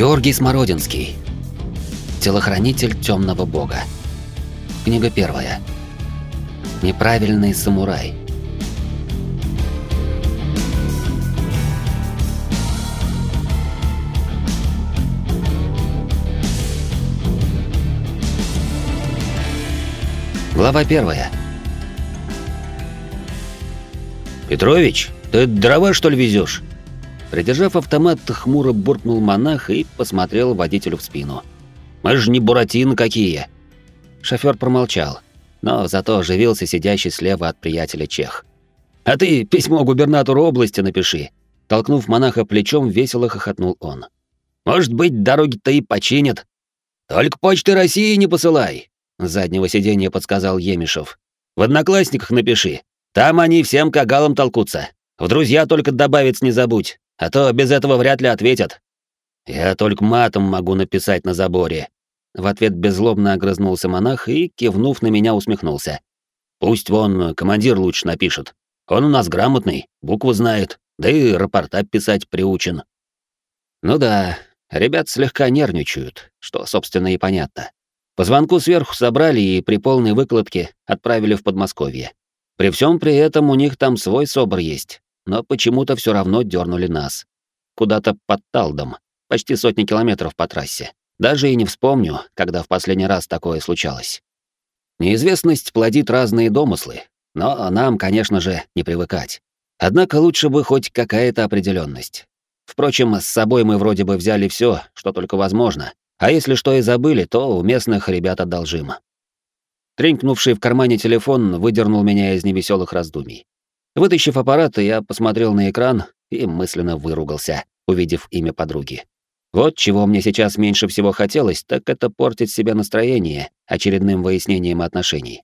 Георгий Смородинский. Телохранитель темного бога. Книга первая. Неправильный самурай. Глава первая. Петрович, ты дрова что ли везешь? Придержав автомат, хмуро буркнул монах и посмотрел водителю в спину. «Мы же не буратино какие!» Шофёр промолчал, но зато оживился сидящий слева от приятеля чех. «А ты письмо губернатору области напиши!» Толкнув монаха плечом, весело хохотнул он. «Может быть, дороги-то и починят. Только почты России не посылай!» С заднего сиденья подсказал Емишев. «В одноклассниках напиши. Там они всем кагалам толкутся. В друзья только добавить не забудь а то без этого вряд ли ответят. Я только матом могу написать на заборе. В ответ беззлобно огрызнулся монах и, кивнув на меня, усмехнулся. Пусть вон командир лучше напишет. Он у нас грамотный, буквы знает, да и рапорта писать приучен. Ну да, ребят слегка нервничают, что, собственно, и понятно. По звонку сверху собрали и при полной выкладке отправили в Подмосковье. При всем при этом у них там свой СОБР есть, но почему-то все равно дернули нас. Куда-то под Талдом, почти сотни километров по трассе. Даже и не вспомню, когда в последний раз такое случалось. Неизвестность плодит разные домыслы, но нам, конечно же, не привыкать. Однако лучше бы хоть какая-то определенность. Впрочем, с собой мы вроде бы взяли все, что только возможно, а если что и забыли, то у местных ребят одолжим. Тренькнувший в кармане телефон выдернул меня из невеселых раздумий. Вытащив аппарат, я посмотрел на экран и мысленно выругался, увидев имя подруги. Вот чего мне сейчас меньше всего хотелось, так это портить себе настроение очередным выяснением отношений.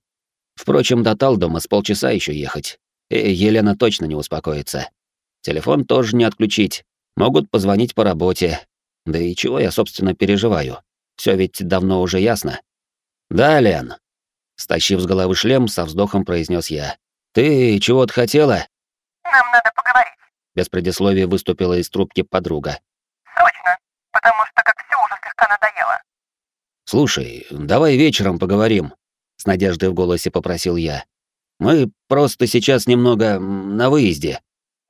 Впрочем, до Талдома с полчаса еще ехать. И Елена точно не успокоится. Телефон тоже не отключить. Могут позвонить по работе. Да и чего я, собственно, переживаю? Все ведь давно уже ясно. Да, Лен. Стащив с головы шлем, со вздохом произнес я. «Ты чего-то хотела?» «Нам надо поговорить», — без предисловия выступила из трубки подруга. «Срочно, потому что как все уже слегка надоело». «Слушай, давай вечером поговорим», — с надеждой в голосе попросил я. «Мы просто сейчас немного на выезде».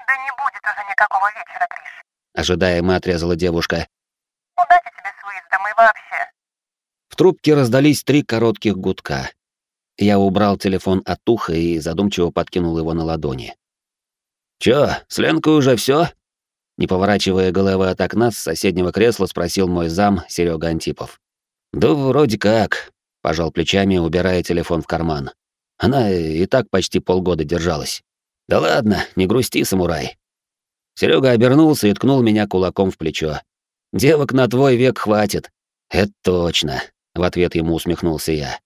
«Да не будет уже никакого вечера, Гриш», — ожидаемо отрезала девушка. «Удачи тебе с выездом и вообще». В трубке раздались три коротких гудка. Я убрал телефон от уха и задумчиво подкинул его на ладони. «Чё, с Ленкой уже всё?» Не поворачивая головы от окна, с соседнего кресла спросил мой зам Серега Антипов. «Да вроде как», — пожал плечами, убирая телефон в карман. «Она и так почти полгода держалась». «Да ладно, не грусти, самурай». Серега обернулся и ткнул меня кулаком в плечо. «Девок на твой век хватит». «Это точно», — в ответ ему усмехнулся я.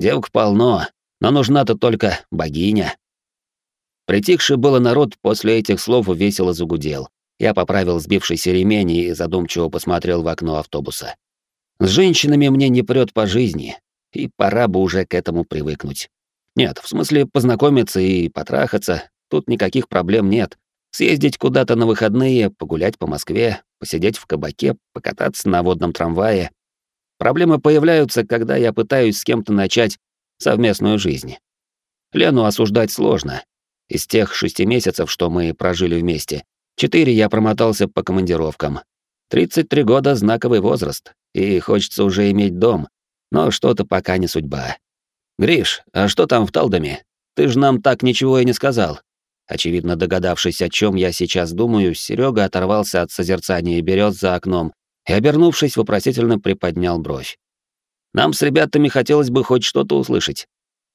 Девок полно, но нужна-то только богиня. Притихший было народ после этих слов весело загудел. Я поправил сбившийся ремень и задумчиво посмотрел в окно автобуса. С женщинами мне не прёт по жизни, и пора бы уже к этому привыкнуть. Нет, в смысле познакомиться и потрахаться, тут никаких проблем нет. Съездить куда-то на выходные, погулять по Москве, посидеть в кабаке, покататься на водном трамвае. Проблемы появляются, когда я пытаюсь с кем-то начать совместную жизнь. Лену осуждать сложно. Из тех шести месяцев, что мы прожили вместе, четыре я промотался по командировкам. 33 года — знаковый возраст, и хочется уже иметь дом, но что-то пока не судьба. «Гриш, а что там в Талдоме? Ты же нам так ничего и не сказал». Очевидно, догадавшись, о чем я сейчас думаю, Серега оторвался от созерцания берез за окном и, обернувшись, вопросительно приподнял бровь. «Нам с ребятами хотелось бы хоть что-то услышать».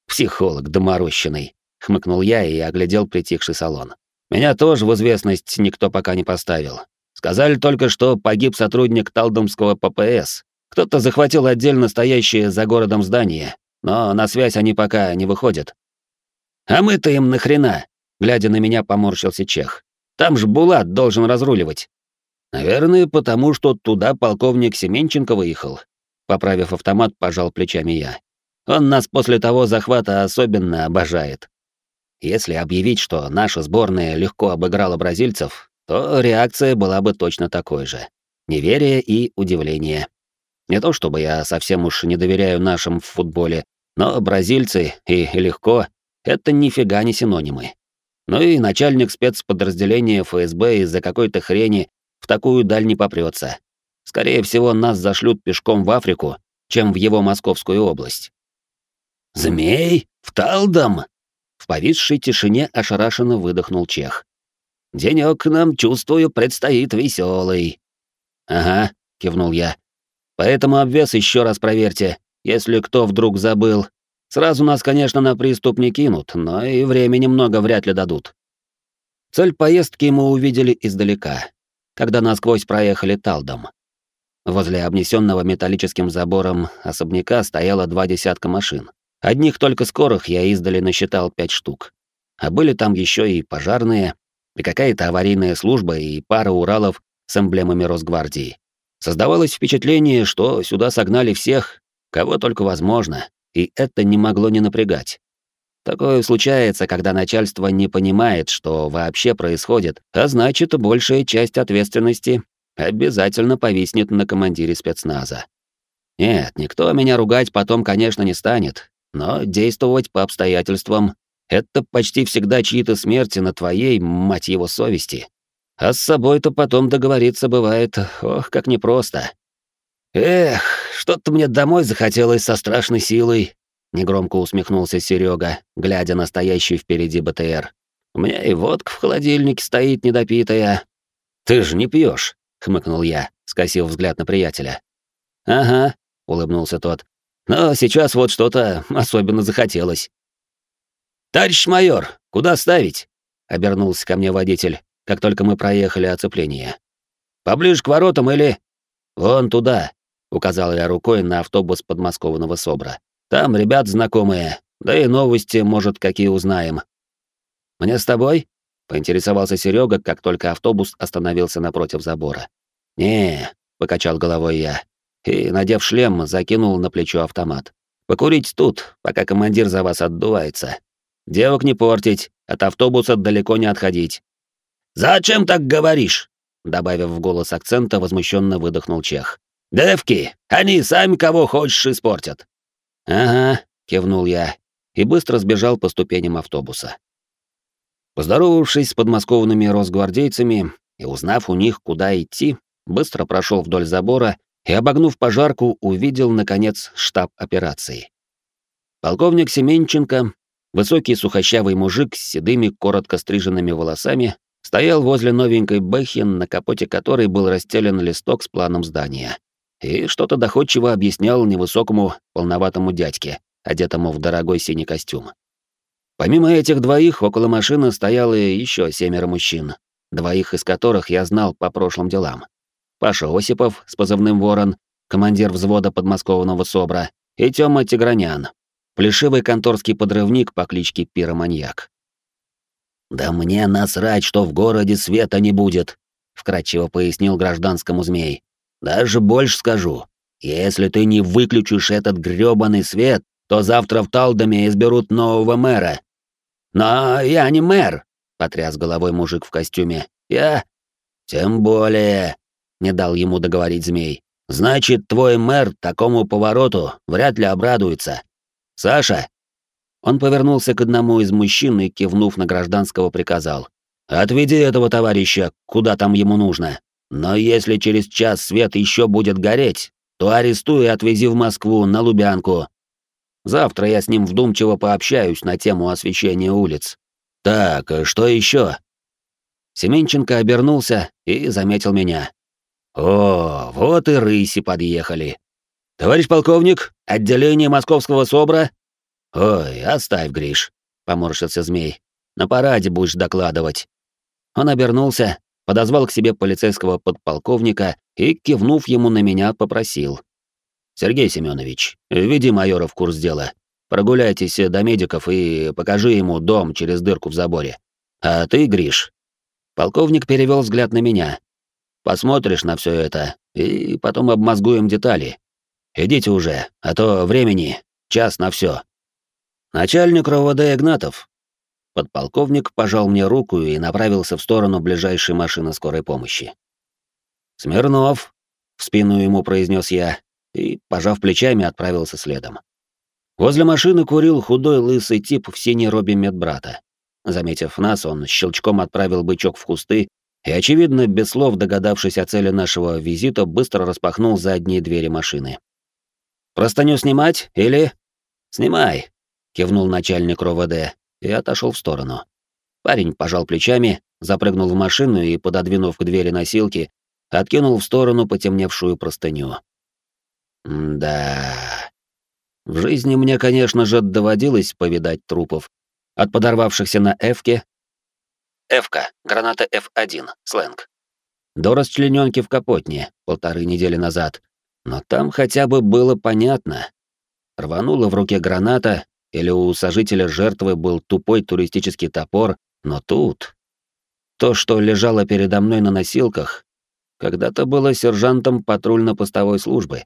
«Психолог доморощенный», — хмыкнул я и оглядел притихший салон. «Меня тоже в известность никто пока не поставил. Сказали только, что погиб сотрудник Талдомского ППС. Кто-то захватил отдельно стоящее за городом здание, но на связь они пока не выходят». «А мы-то им нахрена?» — глядя на меня, поморщился Чех. «Там же Булат должен разруливать». Наверное, потому что туда полковник Семенченко выехал. Поправив автомат, пожал плечами я. Он нас после того захвата особенно обожает. Если объявить, что наша сборная легко обыграла бразильцев, то реакция была бы точно такой же. неверие и удивление. Не то чтобы я совсем уж не доверяю нашим в футболе, но бразильцы и легко — это нифига не синонимы. Ну и начальник спецподразделения ФСБ из-за какой-то хрени в такую даль не попрется. Скорее всего, нас зашлют пешком в Африку, чем в его московскую область. «Змей? В Талдом?» В повисшей тишине ошарашенно выдохнул Чех. «Денёк нам, чувствую, предстоит веселый. «Ага», — кивнул я. «Поэтому обвес еще раз проверьте, если кто вдруг забыл. Сразу нас, конечно, на приступ не кинут, но и времени много вряд ли дадут». Цель поездки мы увидели издалека, когда насквозь проехали Талдом. Возле обнесенного металлическим забором особняка стояло два десятка машин. Одних только скорых я издали насчитал пять штук. А были там еще и пожарные, и какая-то аварийная служба, и пара Уралов с эмблемами Росгвардии. Создавалось впечатление, что сюда согнали всех, кого только возможно, и это не могло не напрягать. Такое случается, когда начальство не понимает, что вообще происходит, а значит, большая часть ответственности обязательно повиснет на командире спецназа. Нет, никто меня ругать потом, конечно, не станет, но действовать по обстоятельствам — это почти всегда чьи-то смерти на твоей, мать его, совести. А с собой-то потом договориться бывает, ох, как непросто. Эх, что-то мне домой захотелось со страшной силой, негромко усмехнулся Серега, глядя на стоящий впереди БТР. У меня и водка в холодильнике стоит недопитая. Ты же не пьешь, хмыкнул я, скосив взгляд на приятеля. Ага, улыбнулся тот. Но сейчас вот что-то особенно захотелось. Товарищ майор, куда ставить? обернулся ко мне водитель, как только мы проехали оцепление. «Поближе к воротам или...» «Вон туда», — указал я рукой на автобус подмосковного СОБРа. «Там ребят знакомые, да и новости, может, какие узнаем». «Мне с тобой?» — поинтересовался Серега, как только автобус остановился напротив забора. «Не», — покачал головой я, и, надев шлем, закинул на плечо автомат. «Покурить тут, пока командир за вас отдувается. Девок не портить, от автобуса далеко не отходить. «Зачем так говоришь?» Добавив в голос акцента, возмущенно выдохнул Чех. «Девки, они сами кого хочешь испортят». «Ага», — кивнул я и быстро сбежал по ступеням автобуса. Поздоровавшись с подмосковными росгвардейцами и узнав у них, куда идти, быстро прошел вдоль забора и, обогнув пожарку, увидел, наконец, штаб операции. Полковник Семенченко, высокий сухощавый мужик с седыми, коротко стриженными волосами, стоял возле новенькой Бэхи, на капоте которой был расстелен листок с планом здания, и что-то доходчиво объяснял невысокому, полноватому дядьке, одетому в дорогой синий костюм. Помимо этих двоих, около машины стояло еще семеро мужчин, двоих из которых я знал по прошлым делам. Паша Осипов с позывным «Ворон», командир взвода подмосковного СОБРа, и Тёма Тигранян, плешивый конторский подрывник по кличке Пироманьяк. «Да мне насрать, что в городе света не будет», — вкратчиво пояснил гражданскому змей. «Даже больше скажу. Если ты не выключишь этот грёбаный свет, то завтра в Талдоме изберут нового мэра». «Но я не мэр», — потряс головой мужик в костюме. «Я...» «Тем более...» — не дал ему договорить змей. «Значит, твой мэр такому повороту вряд ли обрадуется. Саша, он повернулся к одному из мужчин и, кивнув на гражданского, приказал. «Отведи этого товарища, куда там ему нужно. Но если через час свет еще будет гореть, то арестуй и отвези в Москву, на Лубянку. Завтра я с ним вдумчиво пообщаюсь на тему освещения улиц. Так, что еще? Семенченко обернулся и заметил меня. «О, вот и рыси подъехали. Товарищ полковник, отделение московского СОБРа «Ой, оставь, Гриш», — поморщился змей. «На параде будешь докладывать». Он обернулся, подозвал к себе полицейского подполковника и, кивнув ему на меня, попросил. «Сергей Семенович, введи майора в курс дела. Прогуляйтесь до медиков и покажи ему дом через дырку в заборе. А ты, Гриш...» Полковник перевел взгляд на меня. «Посмотришь на все это, и потом обмозгуем детали. Идите уже, а то времени, час на все. «Начальник РОВД Игнатов». Подполковник пожал мне руку и направился в сторону ближайшей машины скорой помощи. «Смирнов, в спину ему произнес я и, пожав плечами, отправился следом. Возле машины курил худой лысый тип в синей робе медбрата. Заметив нас, он щелчком отправил бычок в кусты и, очевидно, без слов догадавшись о цели нашего визита, быстро распахнул задние двери машины. «Простыню снимать или...» «Снимай», — кивнул начальник РОВД и отошел в сторону. Парень пожал плечами, запрыгнул в машину и, пододвинув к двери носилки, откинул в сторону потемневшую простыню. «Да...» В жизни мне, конечно же, доводилось повидать трупов. От подорвавшихся на Эвке... Эвка, граната F1, сленг. До расчлененки в Капотне полторы недели назад. Но там хотя бы было понятно. Рванула в руке граната, или у сожителя жертвы был тупой туристический топор, но тут... То, что лежало передо мной на носилках, когда-то было сержантом патрульно-постовой службы.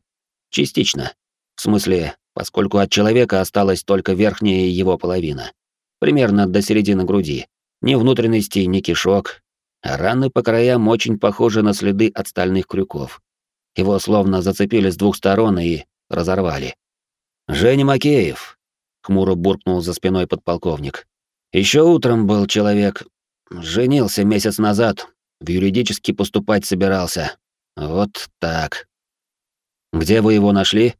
Частично. В смысле, поскольку от человека осталась только верхняя его половина. Примерно до середины груди. Ни внутренности, ни кишок. А раны по краям очень похожи на следы от стальных крюков. Его словно зацепили с двух сторон и разорвали. «Женя Макеев», — хмуро буркнул за спиной подполковник. Еще утром был человек. Женился месяц назад, в юридически поступать собирался. Вот так. Где вы его нашли?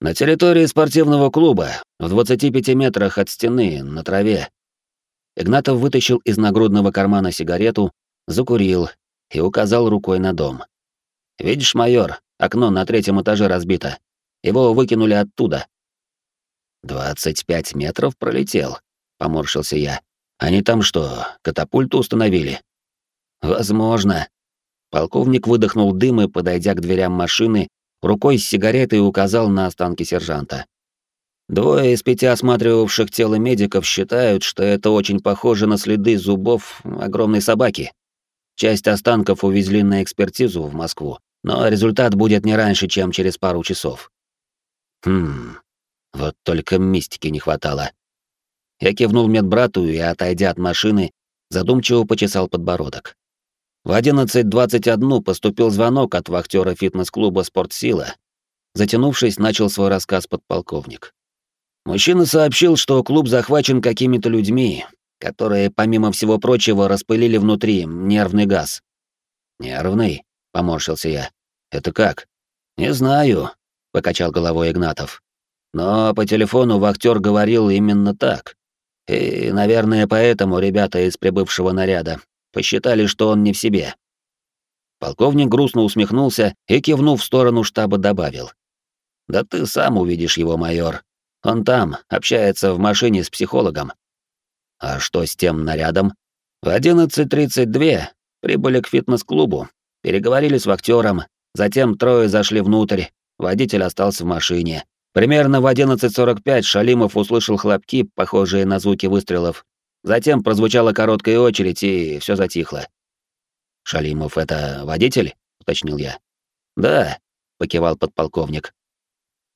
На территории спортивного клуба, в 25 метрах от стены, на траве. Игнатов вытащил из нагрудного кармана сигарету, закурил и указал рукой на дом. «Видишь, майор, окно на третьем этаже разбито. Его выкинули оттуда». «Двадцать пять метров пролетел», — поморщился я. «Они там что, катапульту установили?» «Возможно». Полковник выдохнул дым и, подойдя к дверям машины, рукой с сигаретой указал на останки сержанта. Двое из пяти осматривавших тело медиков считают, что это очень похоже на следы зубов огромной собаки. Часть останков увезли на экспертизу в Москву, но результат будет не раньше, чем через пару часов. Хм, вот только мистики не хватало. Я кивнул медбрату и, отойдя от машины, задумчиво почесал подбородок. В 11.21 поступил звонок от вахтера фитнес-клуба «Спортсила». Затянувшись, начал свой рассказ подполковник. Мужчина сообщил, что клуб захвачен какими-то людьми, которые, помимо всего прочего, распылили внутри нервный газ. «Нервный?» — поморщился я. «Это как?» «Не знаю», — покачал головой Игнатов. «Но по телефону вахтер говорил именно так. И, наверное, поэтому ребята из прибывшего наряда посчитали, что он не в себе. Полковник грустно усмехнулся и, кивнув в сторону штаба, добавил. «Да ты сам увидишь его, майор. Он там, общается в машине с психологом». «А что с тем нарядом?» «В 11.32 прибыли к фитнес-клубу, переговорили с вахтером, затем трое зашли внутрь, водитель остался в машине. Примерно в 11.45 Шалимов услышал хлопки, похожие на звуки выстрелов, Затем прозвучала короткая очередь, и все затихло. «Шалимов — это водитель?» — уточнил я. «Да», — покивал подполковник.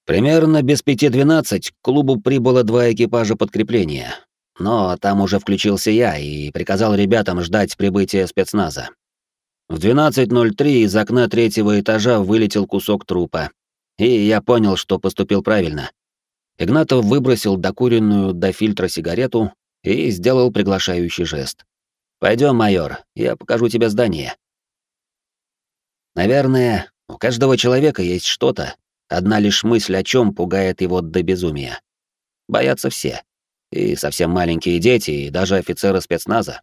Примерно без пяти двенадцать к клубу прибыло два экипажа подкрепления. Но там уже включился я и приказал ребятам ждать прибытия спецназа. В 12.03 из окна третьего этажа вылетел кусок трупа. И я понял, что поступил правильно. Игнатов выбросил докуренную до фильтра сигарету и сделал приглашающий жест. Пойдем, майор, я покажу тебе здание. Наверное, у каждого человека есть что-то, одна лишь мысль о чем пугает его до безумия. Боятся все. И совсем маленькие дети, и даже офицеры спецназа.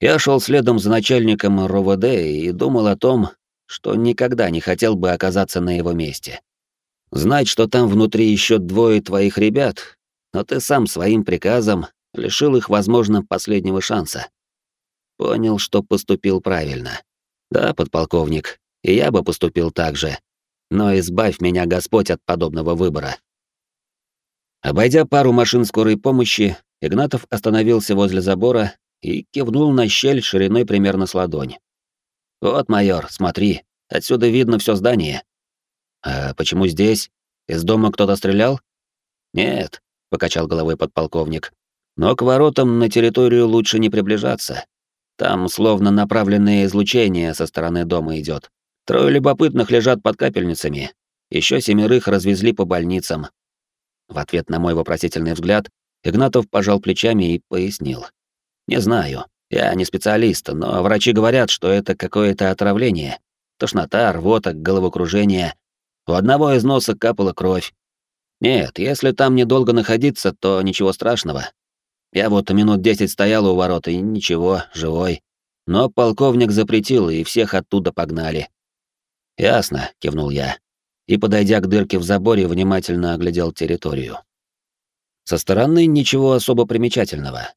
Я шел следом за начальником РОВД и думал о том, что никогда не хотел бы оказаться на его месте. Знать, что там внутри еще двое твоих ребят, но ты сам своим приказом лишил их, возможно, последнего шанса. Понял, что поступил правильно. Да, подполковник, и я бы поступил так же. Но избавь меня, Господь, от подобного выбора. Обойдя пару машин скорой помощи, Игнатов остановился возле забора и кивнул на щель шириной примерно с ладонь. «Вот, майор, смотри, отсюда видно все здание». «А почему здесь? Из дома кто-то стрелял?» «Нет», — покачал головой подполковник. Но к воротам на территорию лучше не приближаться. Там словно направленное излучение со стороны дома идет. Трое любопытных лежат под капельницами. Еще семерых развезли по больницам. В ответ на мой вопросительный взгляд Игнатов пожал плечами и пояснил. «Не знаю. Я не специалист, но врачи говорят, что это какое-то отравление. Тошнота, рвота, головокружение. У одного из носа капала кровь. Нет, если там недолго находиться, то ничего страшного. Я вот минут десять стоял у ворот, и ничего, живой. Но полковник запретил, и всех оттуда погнали. «Ясно», — кивнул я. И, подойдя к дырке в заборе, внимательно оглядел территорию. Со стороны ничего особо примечательного.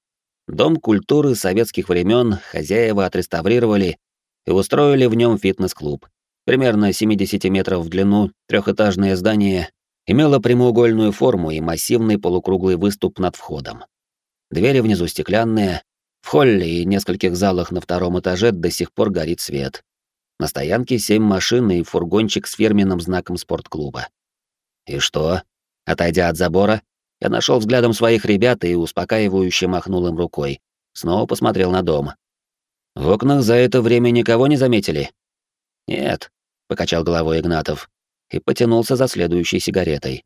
Дом культуры советских времен хозяева отреставрировали и устроили в нем фитнес-клуб. Примерно 70 метров в длину, трехэтажное здание имело прямоугольную форму и массивный полукруглый выступ над входом. Двери внизу стеклянные, в холле и нескольких залах на втором этаже до сих пор горит свет. На стоянке семь машин и фургончик с фирменным знаком спортклуба. И что? Отойдя от забора, я нашел взглядом своих ребят и успокаивающе махнул им рукой. Снова посмотрел на дом. В окнах за это время никого не заметили? Нет, покачал головой Игнатов и потянулся за следующей сигаретой.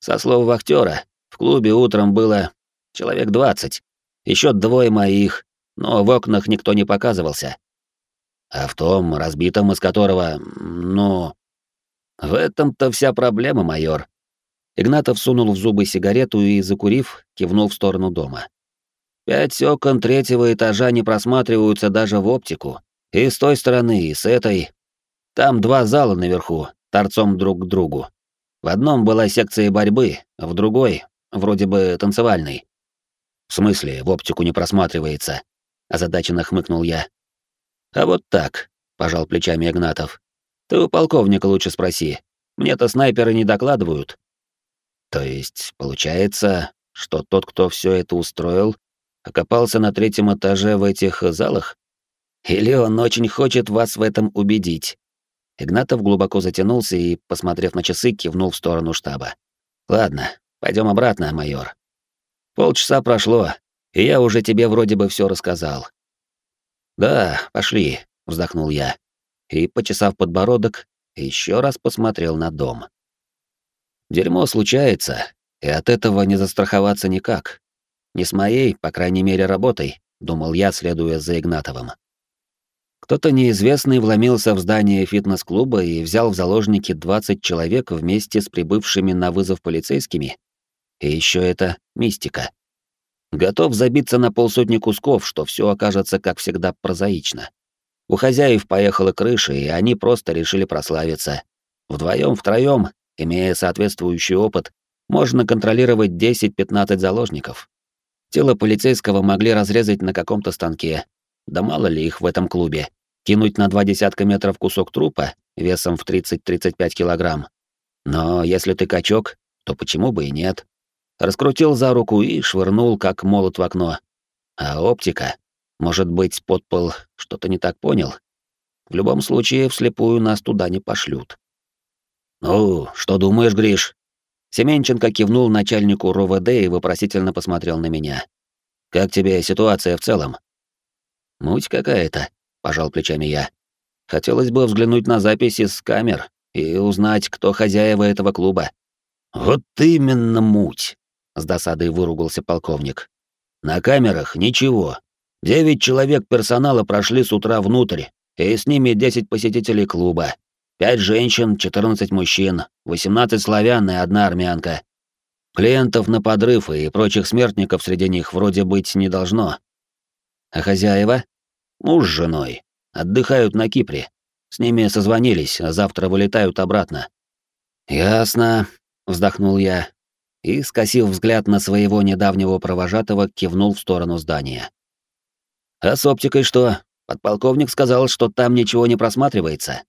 Со слов вахтера, в клубе утром было человек двадцать. Еще двое моих, но в окнах никто не показывался. А в том, разбитом из которого, ну... В этом-то вся проблема, майор. Игнатов сунул в зубы сигарету и, закурив, кивнул в сторону дома. Пять окон третьего этажа не просматриваются даже в оптику. И с той стороны, и с этой. Там два зала наверху, торцом друг к другу. В одном была секция борьбы, в другой, вроде бы танцевальной. В смысле, в оптику не просматривается? Озадаченно хмыкнул я. А вот так, пожал плечами Игнатов. Ты у полковника лучше спроси. Мне-то снайперы не докладывают. То есть, получается, что тот, кто все это устроил, окопался на третьем этаже в этих залах? Или он очень хочет вас в этом убедить? Игнатов глубоко затянулся и, посмотрев на часы, кивнул в сторону штаба. Ладно, пойдем обратно, майор. Полчаса прошло, и я уже тебе вроде бы все рассказал. Да, пошли, вздохнул я и, почесав подбородок, еще раз посмотрел на дом. Дерьмо случается, и от этого не застраховаться никак. Не с моей, по крайней мере, работой, думал я, следуя за Игнатовым. Кто-то неизвестный вломился в здание фитнес-клуба и взял в заложники 20 человек вместе с прибывшими на вызов полицейскими. И еще это мистика. Готов забиться на полсотни кусков, что все окажется, как всегда, прозаично. У хозяев поехала крыша, и они просто решили прославиться. Вдвоем, втроем Имея соответствующий опыт, можно контролировать 10-15 заложников. Тело полицейского могли разрезать на каком-то станке. Да мало ли их в этом клубе. Кинуть на два десятка метров кусок трупа весом в 30-35 килограмм. Но если ты качок, то почему бы и нет? Раскрутил за руку и швырнул, как молот в окно. А оптика? Может быть, подпол что-то не так понял? В любом случае, вслепую нас туда не пошлют. «Ну, что думаешь, Гриш?» Семенченко кивнул начальнику РОВД и вопросительно посмотрел на меня. «Как тебе ситуация в целом?» «Муть какая-то», — пожал плечами я. «Хотелось бы взглянуть на записи с камер и узнать, кто хозяева этого клуба». «Вот именно муть!» — с досадой выругался полковник. «На камерах ничего. Девять человек персонала прошли с утра внутрь, и с ними десять посетителей клуба. Пять женщин, 14 мужчин, 18 славян и одна армянка. Клиентов на подрыв и прочих смертников среди них вроде быть не должно. А хозяева? Муж с женой. Отдыхают на Кипре. С ними созвонились, а завтра вылетают обратно. Ясно, вздохнул я и, скосив взгляд на своего недавнего провожатого, кивнул в сторону здания. А с оптикой что? Подполковник сказал, что там ничего не просматривается.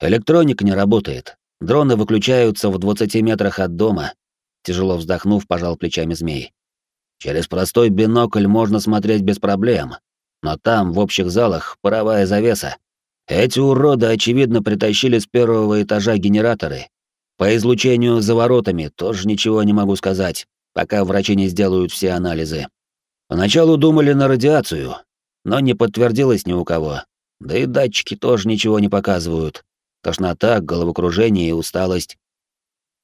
Электроника не работает. Дроны выключаются в 20 метрах от дома. Тяжело вздохнув, пожал плечами змей. Через простой бинокль можно смотреть без проблем. Но там, в общих залах, паровая завеса. Эти уроды, очевидно, притащили с первого этажа генераторы. По излучению за воротами тоже ничего не могу сказать, пока врачи не сделают все анализы. Поначалу думали на радиацию, но не подтвердилось ни у кого. да и датчики тоже ничего не показывают. Тошнота, головокружение и усталость.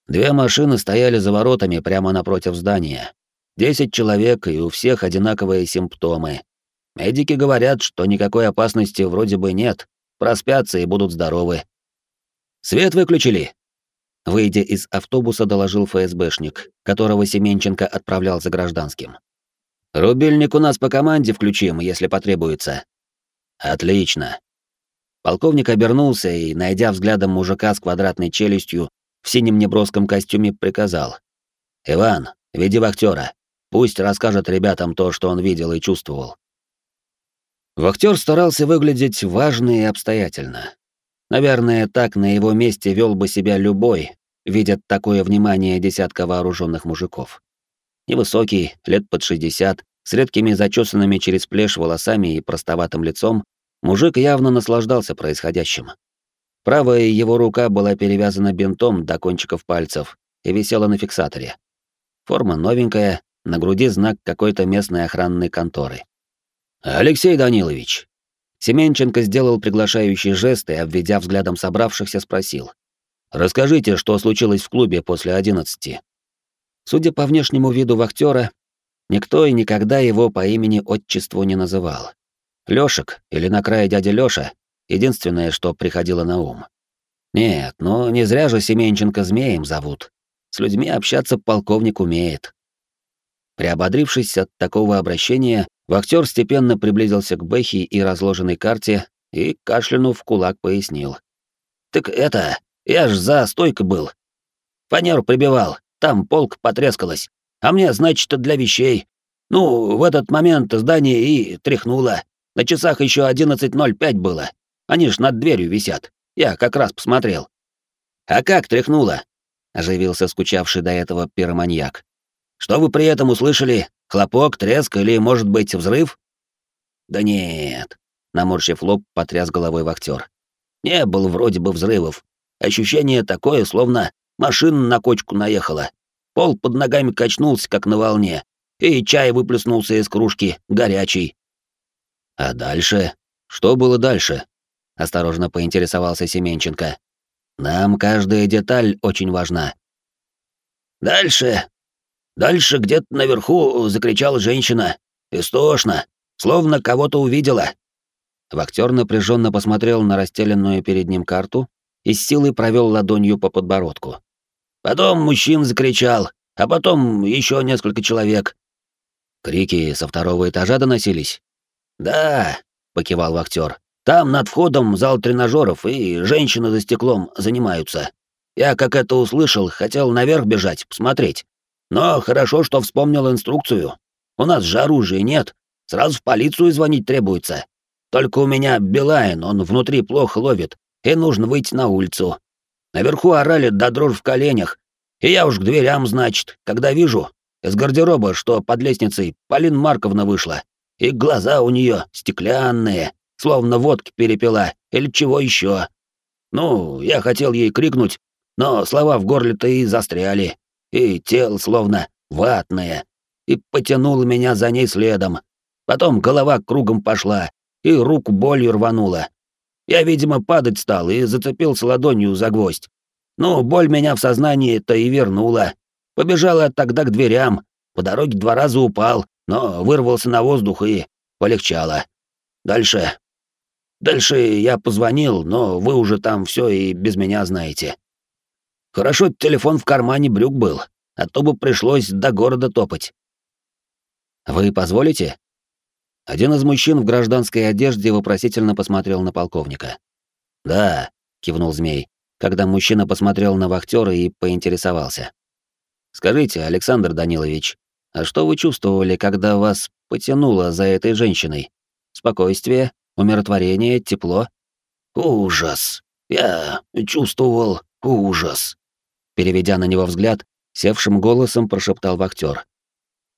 Две машины стояли за воротами прямо напротив здания. Десять человек, и у всех одинаковые симптомы. Медики говорят, что никакой опасности вроде бы нет, проспятся и будут здоровы. «Свет выключили!» Выйдя из автобуса, доложил ФСБшник, которого Семенченко отправлял за гражданским. «Рубильник у нас по команде включим, если потребуется». «Отлично». Полковник обернулся и, найдя взглядом мужика с квадратной челюстью, в синем неброском костюме приказал. «Иван, веди вахтера. Пусть расскажет ребятам то, что он видел и чувствовал». Вахтер старался выглядеть важно и обстоятельно. Наверное, так на его месте вел бы себя любой, видя такое внимание десятка вооруженных мужиков. Невысокий, лет под 60, с редкими зачесанными через плешь волосами и простоватым лицом, мужик явно наслаждался происходящим. Правая его рука была перевязана бинтом до кончиков пальцев и висела на фиксаторе. Форма новенькая, на груди знак какой-то местной охранной конторы. «Алексей Данилович!» Семенченко сделал приглашающий жест и, обведя взглядом собравшихся, спросил. «Расскажите, что случилось в клубе после одиннадцати?» Судя по внешнему виду вахтера, никто и никогда его по имени-отчеству не называл. Лёшек или на крае дядя Лёша — единственное, что приходило на ум. Нет, ну не зря же Семенченко змеем зовут. С людьми общаться полковник умеет. Приободрившись от такого обращения, Вахтер степенно приблизился к Бэхи и разложенной карте и, кашлянув кулак, пояснил. «Так это, я ж за стойкой был. Фанер прибивал, там полк потрескалось. А мне, значит, для вещей. Ну, в этот момент здание и тряхнуло. На часах еще 11.05 было. Они ж над дверью висят. Я как раз посмотрел. А как тряхнуло? Оживился скучавший до этого пироманьяк. Что вы при этом услышали? Хлопок, треск или, может быть, взрыв? Да нет, наморщив лоб, потряс головой вахтер. Не было вроде бы взрывов. Ощущение такое, словно машина на кочку наехала. Пол под ногами качнулся, как на волне, и чай выплеснулся из кружки, горячий. А дальше? Что было дальше? Осторожно поинтересовался Семенченко. Нам каждая деталь очень важна. Дальше Дальше где-то наверху закричала женщина. Истошно, словно кого-то увидела. Вахтер напряженно посмотрел на расстеленную перед ним карту и с силой провел ладонью по подбородку. Потом мужчина закричал, а потом еще несколько человек. Крики со второго этажа доносились. Да, покивал вахтер. Там над входом зал тренажеров, и женщины за стеклом занимаются. Я, как это услышал, хотел наверх бежать, посмотреть. Но хорошо, что вспомнил инструкцию. У нас же оружия нет. Сразу в полицию звонить требуется. Только у меня Билайн, он внутри плохо ловит, и нужно выйти на улицу. Наверху орали до дрожь в коленях, и я уж к дверям, значит, когда вижу из гардероба, что под лестницей Полин Марковна вышла, и глаза у нее стеклянные, словно водки перепила или чего еще. Ну, я хотел ей крикнуть, но слова в горле-то и застряли и тело словно ватное, и потянуло меня за ней следом. Потом голова кругом пошла, и руку болью рванула. Я, видимо, падать стал и зацепился ладонью за гвоздь. Ну, боль меня в сознании-то и вернула. Побежал я тогда к дверям, по дороге два раза упал, но вырвался на воздух и полегчало. Дальше... Дальше я позвонил, но вы уже там все и без меня знаете. Хорошо, телефон в кармане брюк был, а то бы пришлось до города топать. Вы позволите? Один из мужчин в гражданской одежде вопросительно посмотрел на полковника. Да, кивнул змей, когда мужчина посмотрел на вахтера и поинтересовался. Скажите, Александр Данилович, а что вы чувствовали, когда вас потянуло за этой женщиной? Спокойствие, умиротворение, тепло? Ужас. Я чувствовал ужас. Переведя на него взгляд, севшим голосом прошептал вахтер.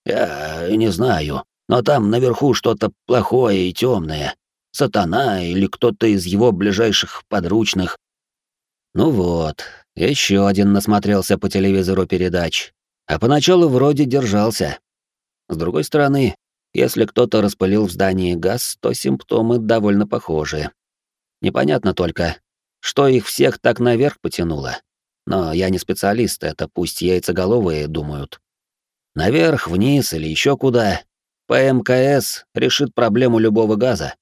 «Я не знаю, но там наверху что-то плохое и темное. Сатана или кто-то из его ближайших подручных». Ну вот, еще один насмотрелся по телевизору передач, а поначалу вроде держался. С другой стороны, если кто-то распылил в здании газ, то симптомы довольно похожи. Непонятно только, что их всех так наверх потянуло. Но я не специалист, это пусть яйцеголовые думают. Наверх, вниз или еще куда. ПМКС решит проблему любого газа.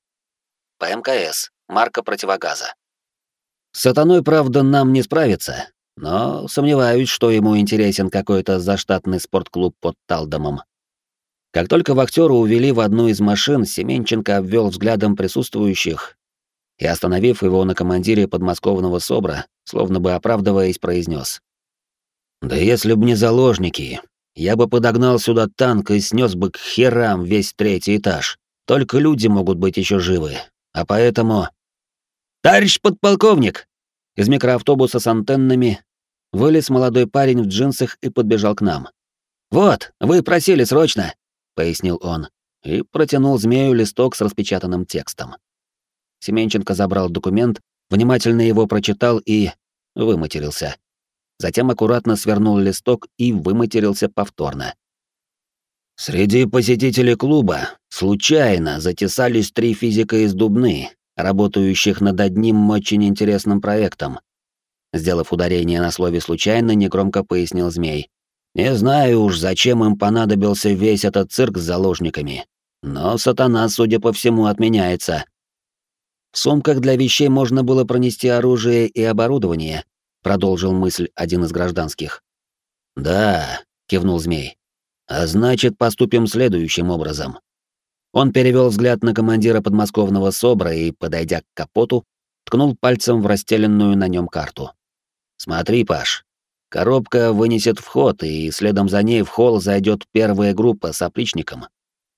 ПМКС — марка противогаза. С сатаной, правда, нам не справиться, но сомневаюсь, что ему интересен какой-то заштатный спортклуб под Талдомом. Как только вахтера увели в одну из машин, Семенченко обвел взглядом присутствующих и, остановив его на командире подмосковного СОБРа, словно бы оправдываясь, произнес: «Да если б не заложники, я бы подогнал сюда танк и снес бы к херам весь третий этаж. Только люди могут быть еще живы, а поэтому...» «Товарищ подполковник!» Из микроавтобуса с антеннами вылез молодой парень в джинсах и подбежал к нам. «Вот, вы просили срочно!» — пояснил он и протянул змею листок с распечатанным текстом. Семенченко забрал документ, внимательно его прочитал и выматерился. Затем аккуратно свернул листок и выматерился повторно. Среди посетителей клуба случайно затесались три физика из Дубны, работающих над одним очень интересным проектом. Сделав ударение на слове «случайно», негромко пояснил Змей. «Не знаю уж, зачем им понадобился весь этот цирк с заложниками, но сатана, судя по всему, отменяется. В сумках для вещей можно было пронести оружие и оборудование, продолжил мысль один из гражданских. Да, кивнул змей. А значит, поступим следующим образом. Он перевел взгляд на командира подмосковного СОБРа и, подойдя к капоту, ткнул пальцем в расстеленную на нем карту. «Смотри, Паш, коробка вынесет вход, и следом за ней в холл зайдет первая группа с опричником.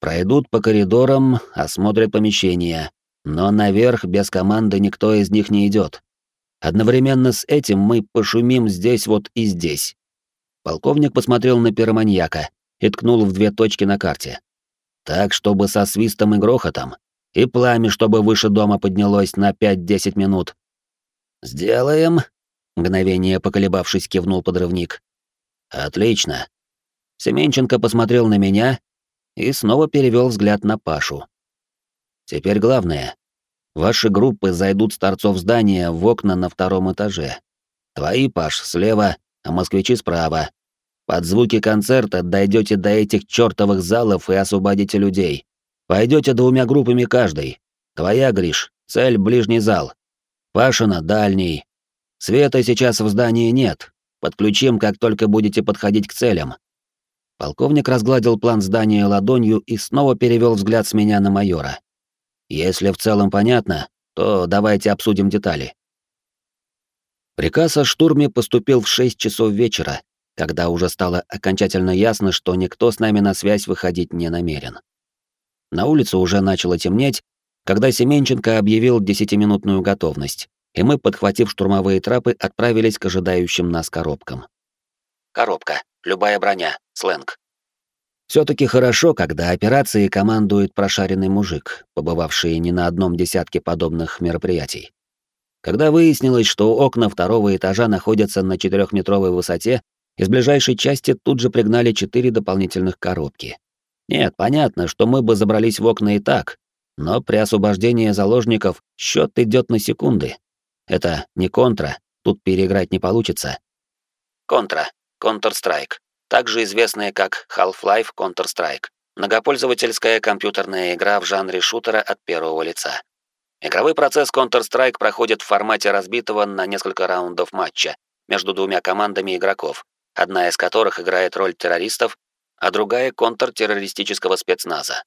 Пройдут по коридорам, осмотрят помещения, но наверх без команды никто из них не идет. Одновременно с этим мы пошумим здесь вот и здесь. Полковник посмотрел на пироманьяка и ткнул в две точки на карте. Так, чтобы со свистом и грохотом, и пламя, чтобы выше дома поднялось на 5-10 минут. «Сделаем», — мгновение поколебавшись, кивнул подрывник. «Отлично». Семенченко посмотрел на меня и снова перевел взгляд на Пашу. Теперь главное. Ваши группы зайдут с торцов здания в окна на втором этаже. Твои, Паш, слева, а москвичи справа. Под звуки концерта дойдете до этих чертовых залов и освободите людей. Пойдете двумя группами каждый. Твоя, Гриш, цель — ближний зал. Пашина — дальний. Света сейчас в здании нет. Подключим, как только будете подходить к целям. Полковник разгладил план здания ладонью и снова перевел взгляд с меня на майора. Если в целом понятно, то давайте обсудим детали. Приказ о штурме поступил в 6 часов вечера, когда уже стало окончательно ясно, что никто с нами на связь выходить не намерен. На улице уже начало темнеть, когда Семенченко объявил десятиминутную готовность, и мы, подхватив штурмовые трапы, отправились к ожидающим нас коробкам. Коробка. Любая броня. Сленг. Все-таки хорошо, когда операцией командует прошаренный мужик, побывавший не на одном десятке подобных мероприятий. Когда выяснилось, что окна второго этажа находятся на четырехметровой высоте, из ближайшей части тут же пригнали четыре дополнительных коробки. Нет, понятно, что мы бы забрались в окна и так, но при освобождении заложников счет идет на секунды. Это не контра, тут переиграть не получится. Контра, Counter-Strike также известная как Half-Life Counter-Strike, многопользовательская компьютерная игра в жанре шутера от первого лица. Игровой процесс Counter-Strike проходит в формате разбитого на несколько раундов матча между двумя командами игроков, одна из которых играет роль террористов, а другая — контртеррористического спецназа.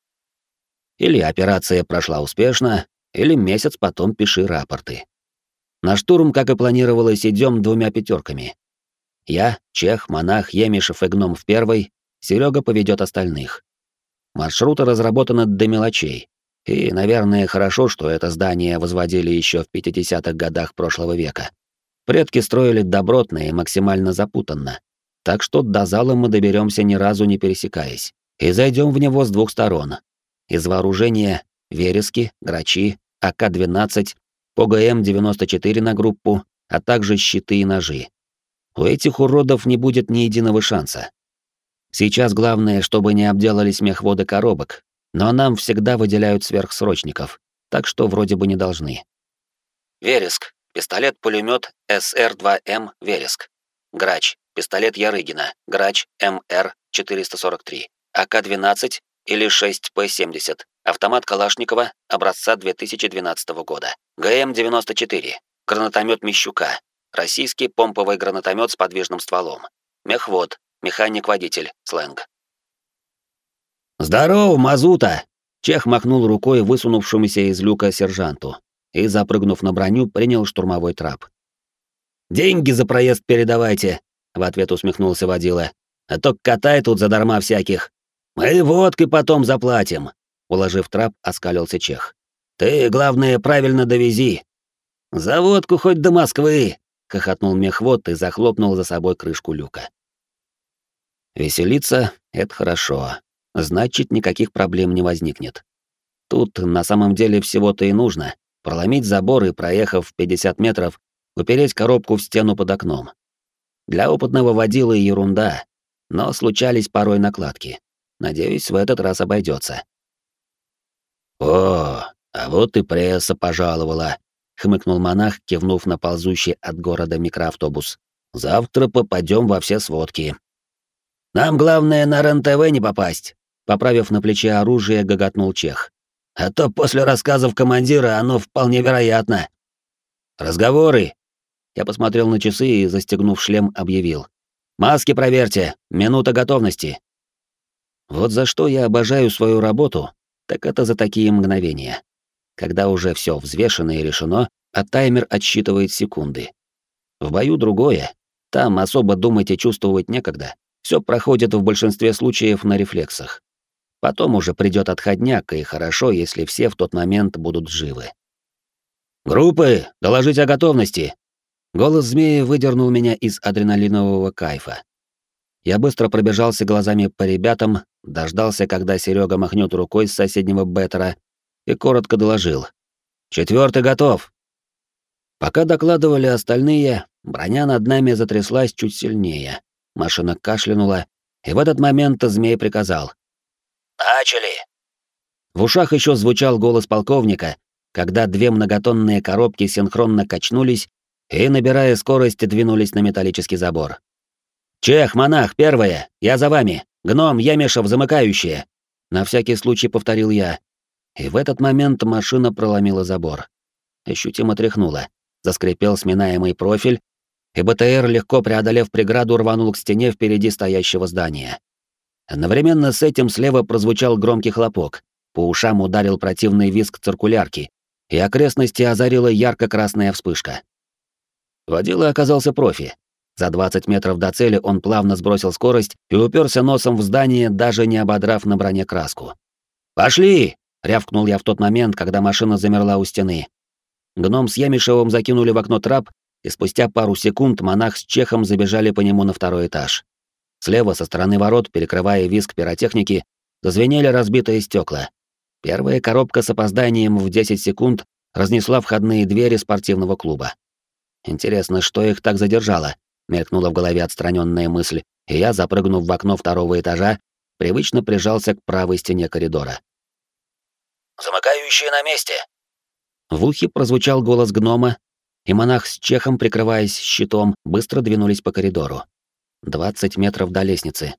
Или операция прошла успешно, или месяц потом пиши рапорты. На штурм, как и планировалось, идем двумя пятерками. Я, Чех, Монах, Емишев и Гном в первой, Серега поведет остальных. Маршруты разработаны до мелочей. И, наверное, хорошо, что это здание возводили еще в 50-х годах прошлого века. Предки строили добротно и максимально запутанно. Так что до зала мы доберемся ни разу не пересекаясь. И зайдем в него с двух сторон. Из вооружения — верески, грачи, АК-12, ПГМ-94 на группу, а также щиты и ножи. У этих уродов не будет ни единого шанса. Сейчас главное, чтобы не обделались мехводы коробок, но нам всегда выделяют сверхсрочников, так что вроде бы не должны. Вереск. Пистолет-пулемет СР-2М «Вереск». Грач. Пистолет Ярыгина. Грач МР-443. АК-12 или 6П-70. Автомат Калашникова образца 2012 года. ГМ-94. Гранатомет Мещука. Российский помповый гранатомет с подвижным стволом. Мехвод. Механик-водитель. Сленг. «Здорово, Мазута!» Чех махнул рукой высунувшемуся из люка сержанту и, запрыгнув на броню, принял штурмовой трап. «Деньги за проезд передавайте», — в ответ усмехнулся водила. «А то катай тут задарма всяких. Мы водкой потом заплатим», — уложив трап, оскалился Чех. «Ты, главное, правильно довези». «За водку хоть до Москвы», — хохотнул мехвод и захлопнул за собой крышку люка. Веселиться — это хорошо. Значит, никаких проблем не возникнет. Тут на самом деле всего-то и нужно проломить забор и, проехав 50 метров, упереть коробку в стену под окном. Для опытного водила ерунда, но случались порой накладки. Надеюсь, в этот раз обойдется. «О, а вот и пресса пожаловала», — хмыкнул монах, кивнув на ползущий от города микроавтобус. «Завтра попадем во все сводки». «Нам главное на РЕН-ТВ не попасть», — поправив на плече оружие, гоготнул Чех. А то после рассказов командира оно вполне вероятно. Разговоры. Я посмотрел на часы и, застегнув шлем, объявил. Маски проверьте, минута готовности. Вот за что я обожаю свою работу, так это за такие мгновения. Когда уже все взвешено и решено, а таймер отсчитывает секунды. В бою другое. Там особо думать и чувствовать некогда. Все проходит в большинстве случаев на рефлексах. Потом уже придет отходняк, и хорошо, если все в тот момент будут живы. «Группы, доложить о готовности!» Голос змеи выдернул меня из адреналинового кайфа. Я быстро пробежался глазами по ребятам, дождался, когда Серега махнет рукой с соседнего беттера, и коротко доложил. «Четвертый готов!» Пока докладывали остальные, броня над нами затряслась чуть сильнее. Машина кашлянула, и в этот момент змей приказал. «Начали!» В ушах еще звучал голос полковника, когда две многотонные коробки синхронно качнулись и, набирая скорость, двинулись на металлический забор. «Чех, монах, первое! Я за вами! Гном, Ямешев, замыкающие!» На всякий случай повторил я. И в этот момент машина проломила забор. Ощутимо тряхнула. Заскрипел сминаемый профиль, и БТР, легко преодолев преграду, рванул к стене впереди стоящего здания. Одновременно с этим слева прозвучал громкий хлопок, по ушам ударил противный визг циркулярки, и окрестности озарила ярко-красная вспышка. Водила оказался профи. За 20 метров до цели он плавно сбросил скорость и уперся носом в здание, даже не ободрав на броне краску. «Пошли!» — рявкнул я в тот момент, когда машина замерла у стены. Гном с Ямишевым закинули в окно трап, и спустя пару секунд монах с чехом забежали по нему на второй этаж. Слева, со стороны ворот, перекрывая визг пиротехники, зазвенели разбитые стекла. Первая коробка с опозданием в 10 секунд разнесла входные двери спортивного клуба. Интересно, что их так задержало? Мелькнула в голове отстраненная мысль, и я, запрыгнув в окно второго этажа, привычно прижался к правой стене коридора. «Замыкающие на месте!» В ухе прозвучал голос гнома, и монах с чехом, прикрываясь щитом, быстро двинулись по коридору. 20 метров до лестницы.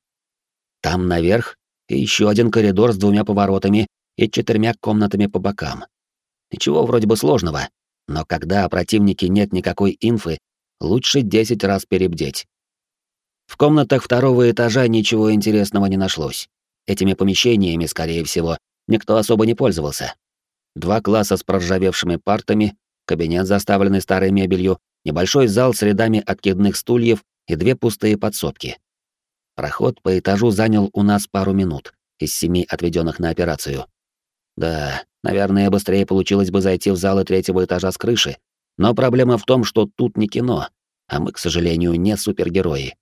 Там наверх и еще один коридор с двумя поворотами и четырьмя комнатами по бокам. Ничего вроде бы сложного, но когда о противнике нет никакой инфы, лучше 10 раз перебдеть. В комнатах второго этажа ничего интересного не нашлось. Этими помещениями, скорее всего, никто особо не пользовался. Два класса с проржавевшими партами, кабинет, заставленный старой мебелью, небольшой зал с рядами откидных стульев и две пустые подсобки. Проход по этажу занял у нас пару минут из семи отведенных на операцию. Да, наверное, быстрее получилось бы зайти в залы третьего этажа с крыши, но проблема в том, что тут не кино, а мы, к сожалению, не супергерои.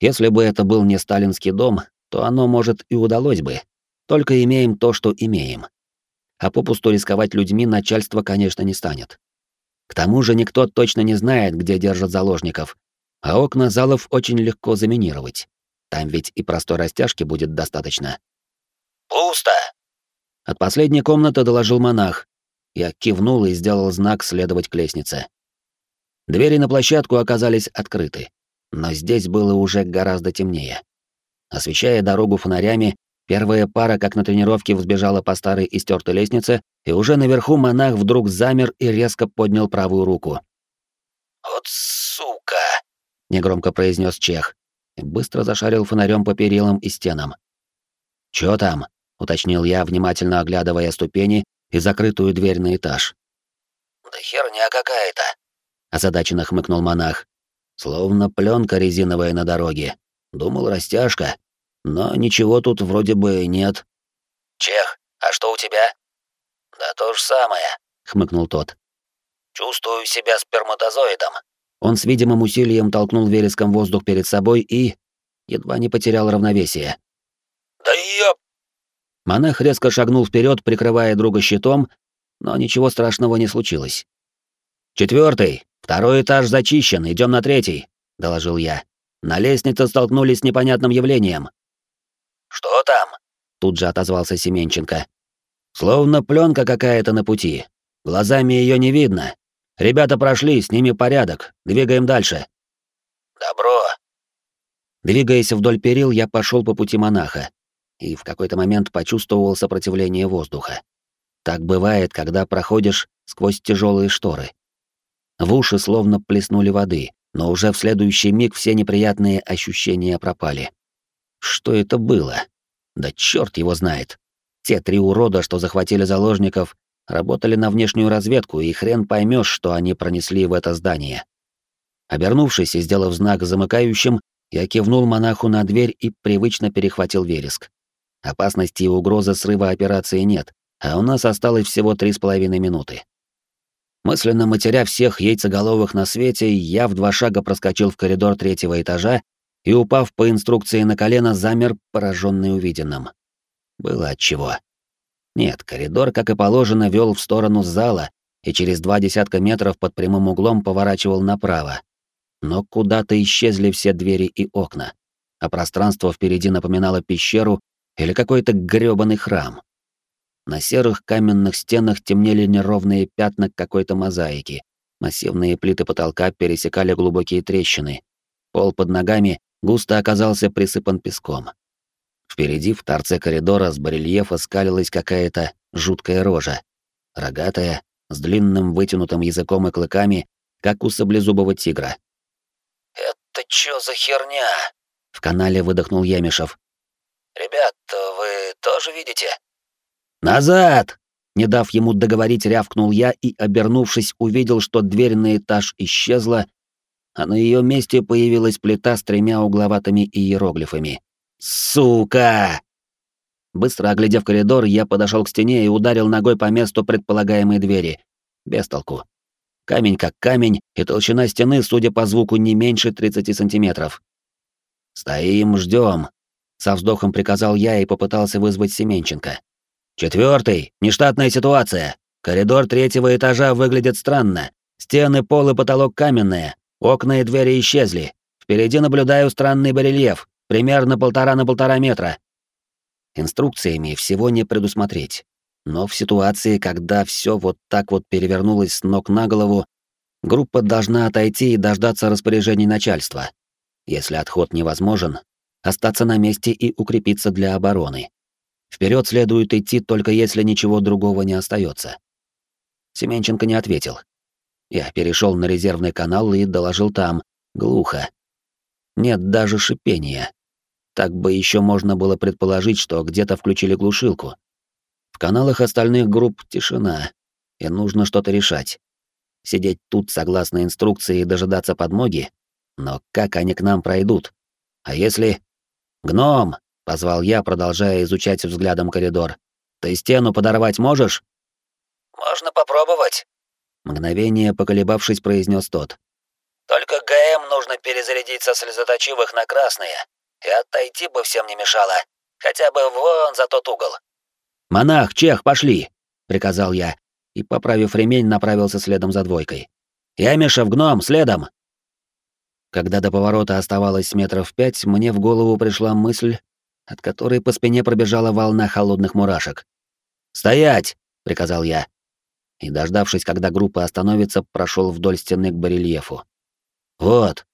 Если бы это был не сталинский дом, то оно, может, и удалось бы. Только имеем то, что имеем. А попусту рисковать людьми начальство, конечно, не станет. К тому же никто точно не знает, где держат заложников, а окна залов очень легко заминировать. Там ведь и простой растяжки будет достаточно. «Пусто!» От последней комнаты доложил монах. Я кивнул и сделал знак следовать к лестнице. Двери на площадку оказались открыты, но здесь было уже гораздо темнее. Освещая дорогу фонарями, первая пара, как на тренировке, взбежала по старой и стертой лестнице, и уже наверху монах вдруг замер и резко поднял правую руку. «Вот сука!» — негромко произнес чех и быстро зашарил фонарем по перилам и стенам. «Чё там?» — уточнил я, внимательно оглядывая ступени и закрытую дверь на этаж. «Да херня какая-то!» — озадаченно хмыкнул монах. Словно пленка резиновая на дороге. Думал, растяжка. Но ничего тут вроде бы нет. «Чех, а что у тебя?» «Да то же самое», — хмыкнул тот. «Чувствую себя сперматозоидом». Он с видимым усилием толкнул вереском воздух перед собой и... едва не потерял равновесие. «Да ёп!» Монах резко шагнул вперед, прикрывая друга щитом, но ничего страшного не случилось. Четвертый, второй этаж зачищен, идем на третий, доложил я. На лестнице столкнулись с непонятным явлением. Что там? Тут же отозвался Семенченко. Словно пленка какая-то на пути. Глазами ее не видно. Ребята прошли, с ними порядок. Двигаем дальше. Добро. Двигаясь вдоль перил, я пошел по пути монаха и в какой-то момент почувствовал сопротивление воздуха. Так бывает, когда проходишь сквозь тяжелые шторы. В уши словно плеснули воды, но уже в следующий миг все неприятные ощущения пропали. Что это было? Да черт его знает. Те три урода, что захватили заложников, работали на внешнюю разведку, и хрен поймешь, что они пронесли в это здание. Обернувшись и сделав знак замыкающим, я кивнул монаху на дверь и привычно перехватил вереск. Опасности и угрозы срыва операции нет, а у нас осталось всего три с половиной минуты. Мысленно матеря всех яйцеголовых на свете, я в два шага проскочил в коридор третьего этажа и, упав по инструкции на колено, замер, пораженный увиденным. Было отчего. Нет, коридор, как и положено, вел в сторону зала и через два десятка метров под прямым углом поворачивал направо. Но куда-то исчезли все двери и окна, а пространство впереди напоминало пещеру или какой-то грёбаный храм. На серых каменных стенах темнели неровные пятна какой-то мозаики. Массивные плиты потолка пересекали глубокие трещины. Пол под ногами густо оказался присыпан песком. Впереди в торце коридора с барельефа скалилась какая-то жуткая рожа. Рогатая, с длинным вытянутым языком и клыками, как у саблезубого тигра. «Это чё за херня?» В канале выдохнул Ямишев. «Ребят, вы тоже видите?» «Назад!» Не дав ему договорить, рявкнул я и, обернувшись, увидел, что дверь на этаж исчезла, а на ее месте появилась плита с тремя угловатыми иероглифами. «Сука!» Быстро оглядев коридор, я подошел к стене и ударил ногой по месту предполагаемой двери. Без толку. Камень как камень, и толщина стены, судя по звуку, не меньше 30 сантиметров. «Стоим, ждем, со вздохом приказал я и попытался вызвать Семенченко. Четвертый, нештатная ситуация. Коридор третьего этажа выглядит странно. Стены, пол и потолок каменные. Окна и двери исчезли. Впереди наблюдаю странный барельеф, примерно полтора на полтора метра. Инструкциями всего не предусмотреть. Но в ситуации, когда все вот так вот перевернулось с ног на голову, группа должна отойти и дождаться распоряжений начальства. Если отход невозможен, остаться на месте и укрепиться для обороны. Вперед следует идти только если ничего другого не остается. Семенченко не ответил. Я перешел на резервный канал и доложил там, глухо. Нет даже шипения. Так бы еще можно было предположить, что где-то включили глушилку. В каналах остальных групп тишина, и нужно что-то решать. Сидеть тут согласно инструкции и дожидаться подмоги? Но как они к нам пройдут? А если... «Гном!» — позвал я, продолжая изучать взглядом коридор. «Ты стену подорвать можешь?» «Можно попробовать», — мгновение поколебавшись, произнес тот. «Только ГМ нужно перезарядить со слезоточивых на красные, и отойти бы всем не мешало, хотя бы вон за тот угол». «Монах, чех, пошли!» — приказал я, и, поправив ремень, направился следом за двойкой. «Ямишев, гном, следом!» Когда до поворота оставалось метров пять, мне в голову пришла мысль, от которой по спине пробежала волна холодных мурашек. «Стоять!» — приказал я. И, дождавшись, когда группа остановится, прошел вдоль стены к барельефу. «Вот!»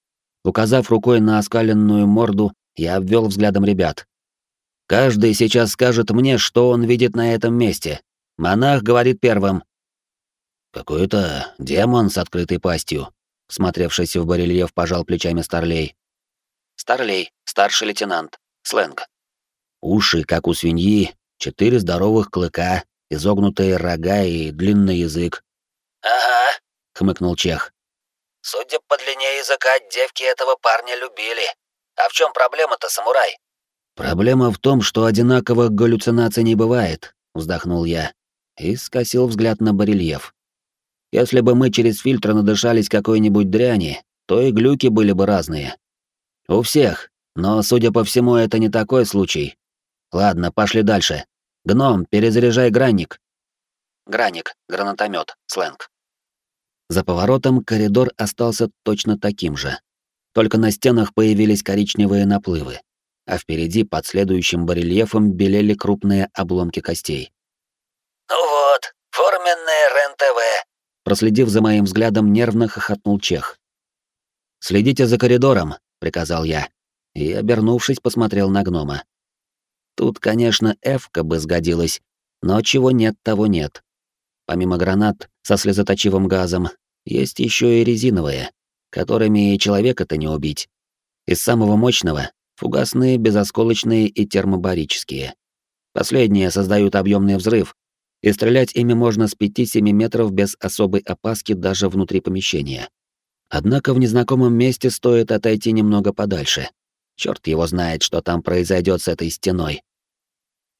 Указав рукой на оскаленную морду, я обвел взглядом ребят. «Каждый сейчас скажет мне, что он видит на этом месте. Монах говорит первым». «Какой-то демон с открытой пастью», — смотревшись в барельеф, пожал плечами Старлей. Старлей, старший лейтенант. Сленг. Уши, как у свиньи, четыре здоровых клыка, изогнутые рога и длинный язык. «Ага», — хмыкнул Чех. «Судя по длине языка, девки этого парня любили. А в чем проблема-то, самурай?» «Проблема в том, что одинаковых галлюцинаций не бывает», — вздохнул я и скосил взгляд на барельеф. «Если бы мы через фильтр надышались какой-нибудь дряни, то и глюки были бы разные. У всех, но, судя по всему, это не такой случай. Ладно, пошли дальше. Гном, перезаряжай гранник. Гранник, гранатомет, сленг. За поворотом коридор остался точно таким же. Только на стенах появились коричневые наплывы, а впереди под следующим барельефом белели крупные обломки костей. «Ну вот, форменное РЕН-ТВ», проследив за моим взглядом, нервно хохотнул Чех. «Следите за коридором», — приказал я, и, обернувшись, посмотрел на гнома. Тут, конечно, эвка бы сгодилась, но чего нет, того нет. Помимо гранат со слезоточивым газом, есть еще и резиновые, которыми и человека-то не убить. Из самого мощного — фугасные, безосколочные и термобарические. Последние создают объемный взрыв, и стрелять ими можно с 5-7 метров без особой опаски даже внутри помещения. Однако в незнакомом месте стоит отойти немного подальше. Черт его знает, что там произойдет с этой стеной.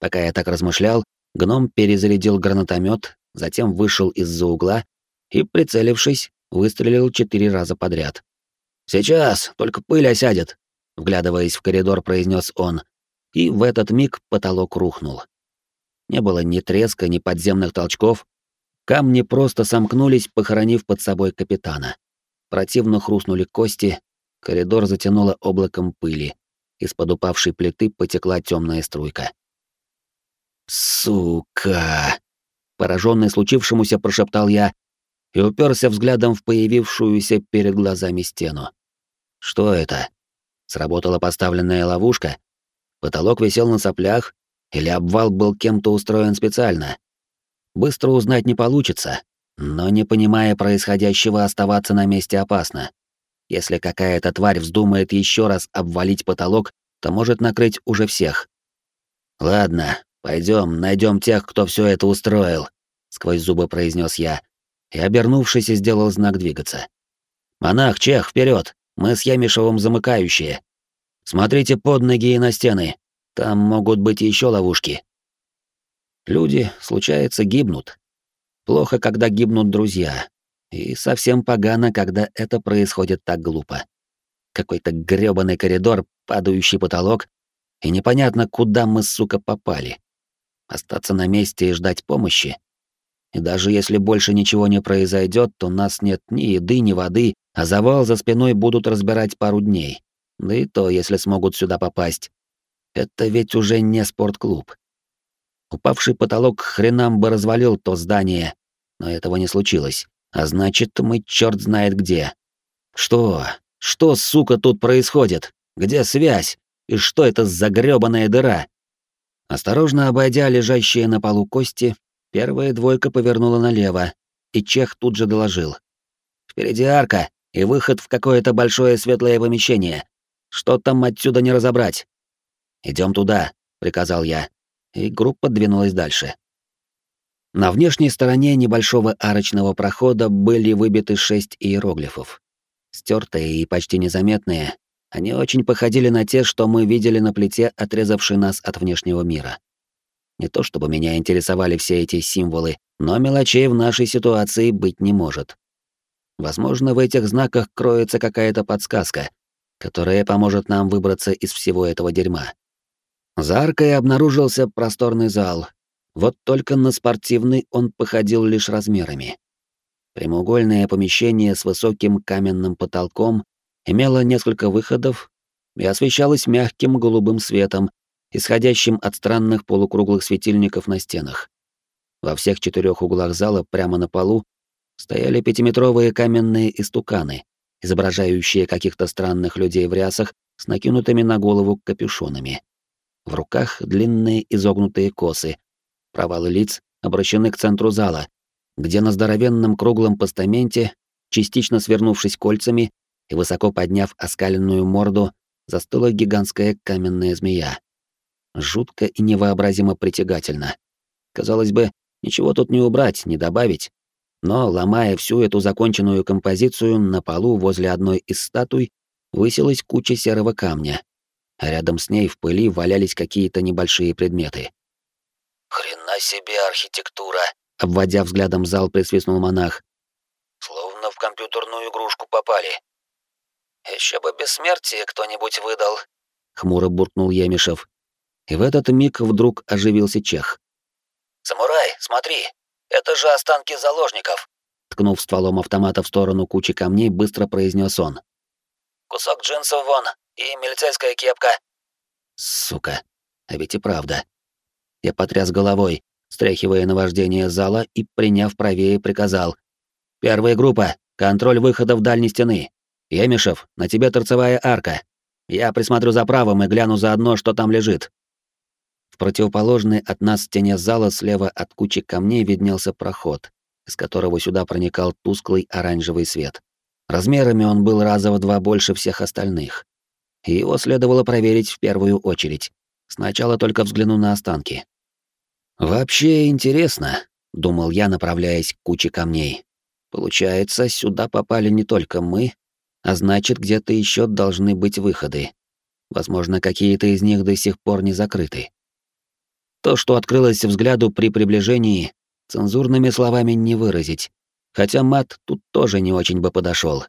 Пока я так размышлял, гном перезарядил гранатомет, затем вышел из-за угла и, прицелившись, выстрелил четыре раза подряд. «Сейчас, только пыль осядет», — вглядываясь в коридор, произнес он, и в этот миг потолок рухнул. Не было ни треска, ни подземных толчков. Камни просто сомкнулись, похоронив под собой капитана. Противно хрустнули кости, коридор затянуло облаком пыли. Из-под упавшей плиты потекла темная струйка. «Сука!» Пораженный случившемуся, прошептал я и уперся взглядом в появившуюся перед глазами стену. Что это? Сработала поставленная ловушка? Потолок висел на соплях, или обвал был кем-то устроен специально? Быстро узнать не получится, но не понимая происходящего, оставаться на месте опасно. Если какая-то тварь вздумает еще раз обвалить потолок, то может накрыть уже всех. Ладно, пойдем, найдем тех, кто все это устроил, сквозь зубы произнес я и, обернувшись, сделал знак двигаться. Монах, чех, вперед! Мы с Ямишевым замыкающие. Смотрите под ноги и на стены. Там могут быть еще ловушки. Люди, случается, гибнут, Плохо, когда гибнут друзья. И совсем погано, когда это происходит так глупо. Какой-то грёбаный коридор, падающий потолок, и непонятно, куда мы, сука, попали. Остаться на месте и ждать помощи? И даже если больше ничего не произойдет, то нас нет ни еды, ни воды, а завал за спиной будут разбирать пару дней. Да и то, если смогут сюда попасть. Это ведь уже не спортклуб. Упавший потолок хренам бы развалил то здание, но этого не случилось. А значит, мы черт знает где. Что? Что, сука, тут происходит? Где связь? И что это за грёбаная дыра? Осторожно обойдя лежащие на полу кости, первая двойка повернула налево, и Чех тут же доложил. «Впереди арка и выход в какое-то большое светлое помещение. Что там отсюда не разобрать?» Идем туда», — приказал я, и группа двинулась дальше. На внешней стороне небольшого арочного прохода были выбиты шесть иероглифов. Стертые и почти незаметные, они очень походили на те, что мы видели на плите, отрезавшей нас от внешнего мира. Не то чтобы меня интересовали все эти символы, но мелочей в нашей ситуации быть не может. Возможно, в этих знаках кроется какая-то подсказка, которая поможет нам выбраться из всего этого дерьма. За аркой обнаружился просторный зал, вот только на спортивный он походил лишь размерами. Прямоугольное помещение с высоким каменным потолком имело несколько выходов и освещалось мягким голубым светом, исходящим от странных полукруглых светильников на стенах. Во всех четырех углах зала прямо на полу стояли пятиметровые каменные истуканы, изображающие каких-то странных людей в рясах с накинутыми на голову капюшонами. В руках длинные изогнутые косы. Провалы лиц обращены к центру зала, где на здоровенном круглом постаменте, частично свернувшись кольцами и высоко подняв оскаленную морду, застыла гигантская каменная змея. Жутко и невообразимо притягательно. Казалось бы, ничего тут не убрать, не добавить. Но, ломая всю эту законченную композицию, на полу возле одной из статуй высилась куча серого камня, а рядом с ней в пыли валялись какие-то небольшие предметы. «Хрена себе архитектура!» — обводя взглядом зал, присвистнул монах. «Словно в компьютерную игрушку попали. Еще бы бессмертие кто-нибудь выдал!» — хмуро буркнул Емишев. И в этот миг вдруг оживился чех. «Самурай, смотри, это же останки заложников!» Ткнув стволом автомата в сторону кучи камней, быстро произнес он. Кусок джинсов вон и милицейская кепка. Сука, а ведь и правда. Я потряс головой, стряхивая наваждение зала и, приняв правее, приказал. «Первая группа, контроль выхода в дальней стены. Емишев, на тебе торцевая арка. Я присмотрю за правым и гляну заодно, что там лежит». В противоположной от нас стене зала слева от кучи камней виднелся проход, из которого сюда проникал тусклый оранжевый свет. Размерами он был раза в два больше всех остальных. И его следовало проверить в первую очередь. Сначала только взгляну на останки. «Вообще интересно», — думал я, направляясь к куче камней. «Получается, сюда попали не только мы, а значит, где-то еще должны быть выходы. Возможно, какие-то из них до сих пор не закрыты. То, что открылось взгляду при приближении, цензурными словами не выразить. Хотя мат тут тоже не очень бы подошел.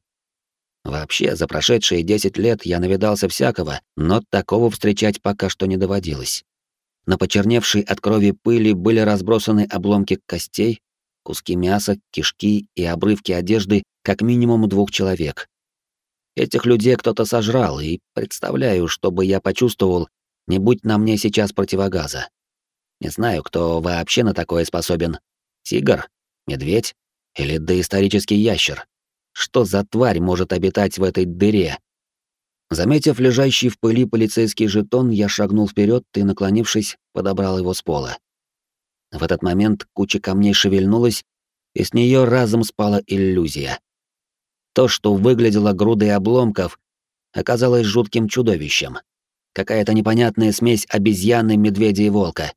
Вообще, за прошедшие 10 лет я навидался всякого, но такого встречать пока что не доводилось. На почерневшей от крови пыли были разбросаны обломки костей, куски мяса, кишки и обрывки одежды как минимум двух человек. Этих людей кто-то сожрал, и представляю, что бы я почувствовал, не будь на мне сейчас противогаза. Не знаю, кто вообще на такое способен. Тигр? Медведь? Или доисторический ящер? Что за тварь может обитать в этой дыре? Заметив лежащий в пыли полицейский жетон, я шагнул вперед и, наклонившись, подобрал его с пола. В этот момент куча камней шевельнулась, и с нее разом спала иллюзия. То, что выглядело грудой обломков, оказалось жутким чудовищем. Какая-то непонятная смесь обезьяны, медведя и волка.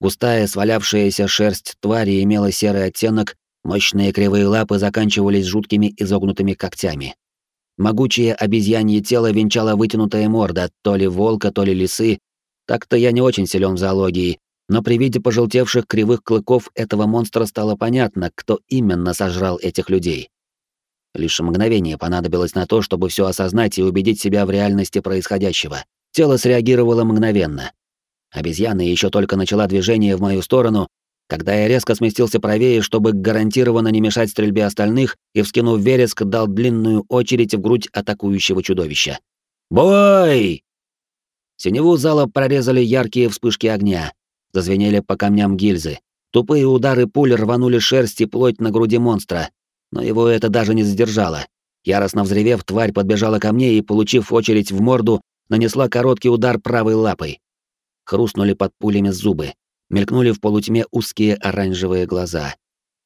Густая, свалявшаяся шерсть твари имела серый оттенок, Мощные кривые лапы заканчивались жуткими изогнутыми когтями. Могучее обезьянье тело венчало вытянутая морда, то ли волка, то ли лисы. Так-то я не очень силен в зоологии, но при виде пожелтевших кривых клыков этого монстра стало понятно, кто именно сожрал этих людей. Лишь мгновение понадобилось на то, чтобы все осознать и убедить себя в реальности происходящего. Тело среагировало мгновенно. Обезьяна еще только начала движение в мою сторону, когда я резко сместился правее, чтобы гарантированно не мешать стрельбе остальных, и, вскинув вереск, дал длинную очередь в грудь атакующего чудовища. «Бой!» Синеву зала прорезали яркие вспышки огня. Зазвенели по камням гильзы. Тупые удары пуль рванули шерсть и плоть на груди монстра. Но его это даже не задержало. Яростно взревев, тварь подбежала ко мне и, получив очередь в морду, нанесла короткий удар правой лапой. Хрустнули под пулями зубы мелькнули в полутьме узкие оранжевые глаза.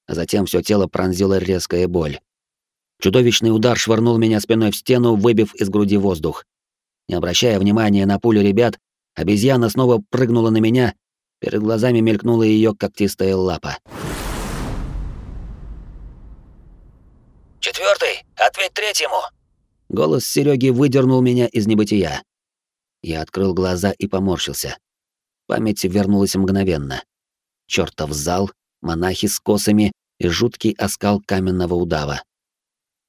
А затем все тело пронзила резкая боль. Чудовищный удар швырнул меня спиной в стену, выбив из груди воздух. Не обращая внимания на пулю ребят, обезьяна снова прыгнула на меня, перед глазами мелькнула ее когтистая лапа. «Четвертый, ответь третьему!» Голос Сереги выдернул меня из небытия. Я открыл глаза и поморщился. Память вернулась мгновенно. Чёртов зал, монахи с косами и жуткий оскал каменного удава.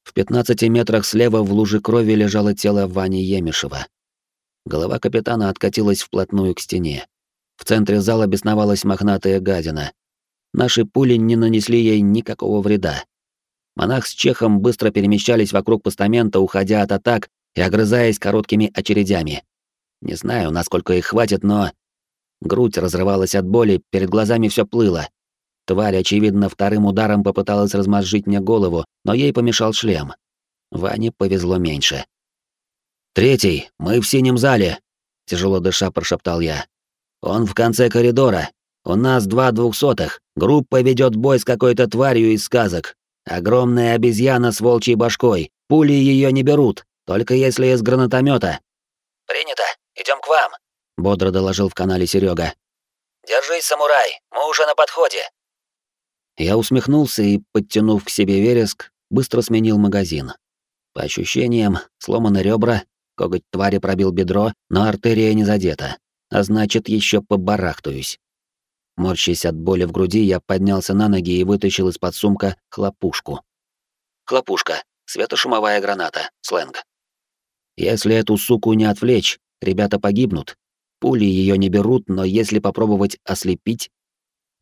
В 15 метрах слева в луже крови лежало тело Вани Емишева. Голова капитана откатилась вплотную к стене. В центре зала бесновалась мохнатая гадина. Наши пули не нанесли ей никакого вреда. Монах с чехом быстро перемещались вокруг постамента, уходя от атак и огрызаясь короткими очередями. Не знаю, насколько их хватит, но Грудь разрывалась от боли, перед глазами все плыло. Тварь, очевидно, вторым ударом попыталась размозжить мне голову, но ей помешал шлем. Ване повезло меньше. «Третий, мы в синем зале», — тяжело дыша прошептал я. «Он в конце коридора. У нас два двухсотых. Группа ведет бой с какой-то тварью из сказок. Огромная обезьяна с волчьей башкой. Пули ее не берут, только если из гранатомета. «Принято. Идем к вам», — бодро доложил в канале Серега. «Держись, самурай, мы уже на подходе». Я усмехнулся и, подтянув к себе вереск, быстро сменил магазин. По ощущениям, сломаны ребра, коготь твари пробил бедро, но артерия не задета, а значит, еще побарахтаюсь. Морщась от боли в груди, я поднялся на ноги и вытащил из-под сумка хлопушку. Хлопушка — светошумовая граната, сленг. Если эту суку не отвлечь, ребята погибнут. Пули ее не берут, но если попробовать ослепить...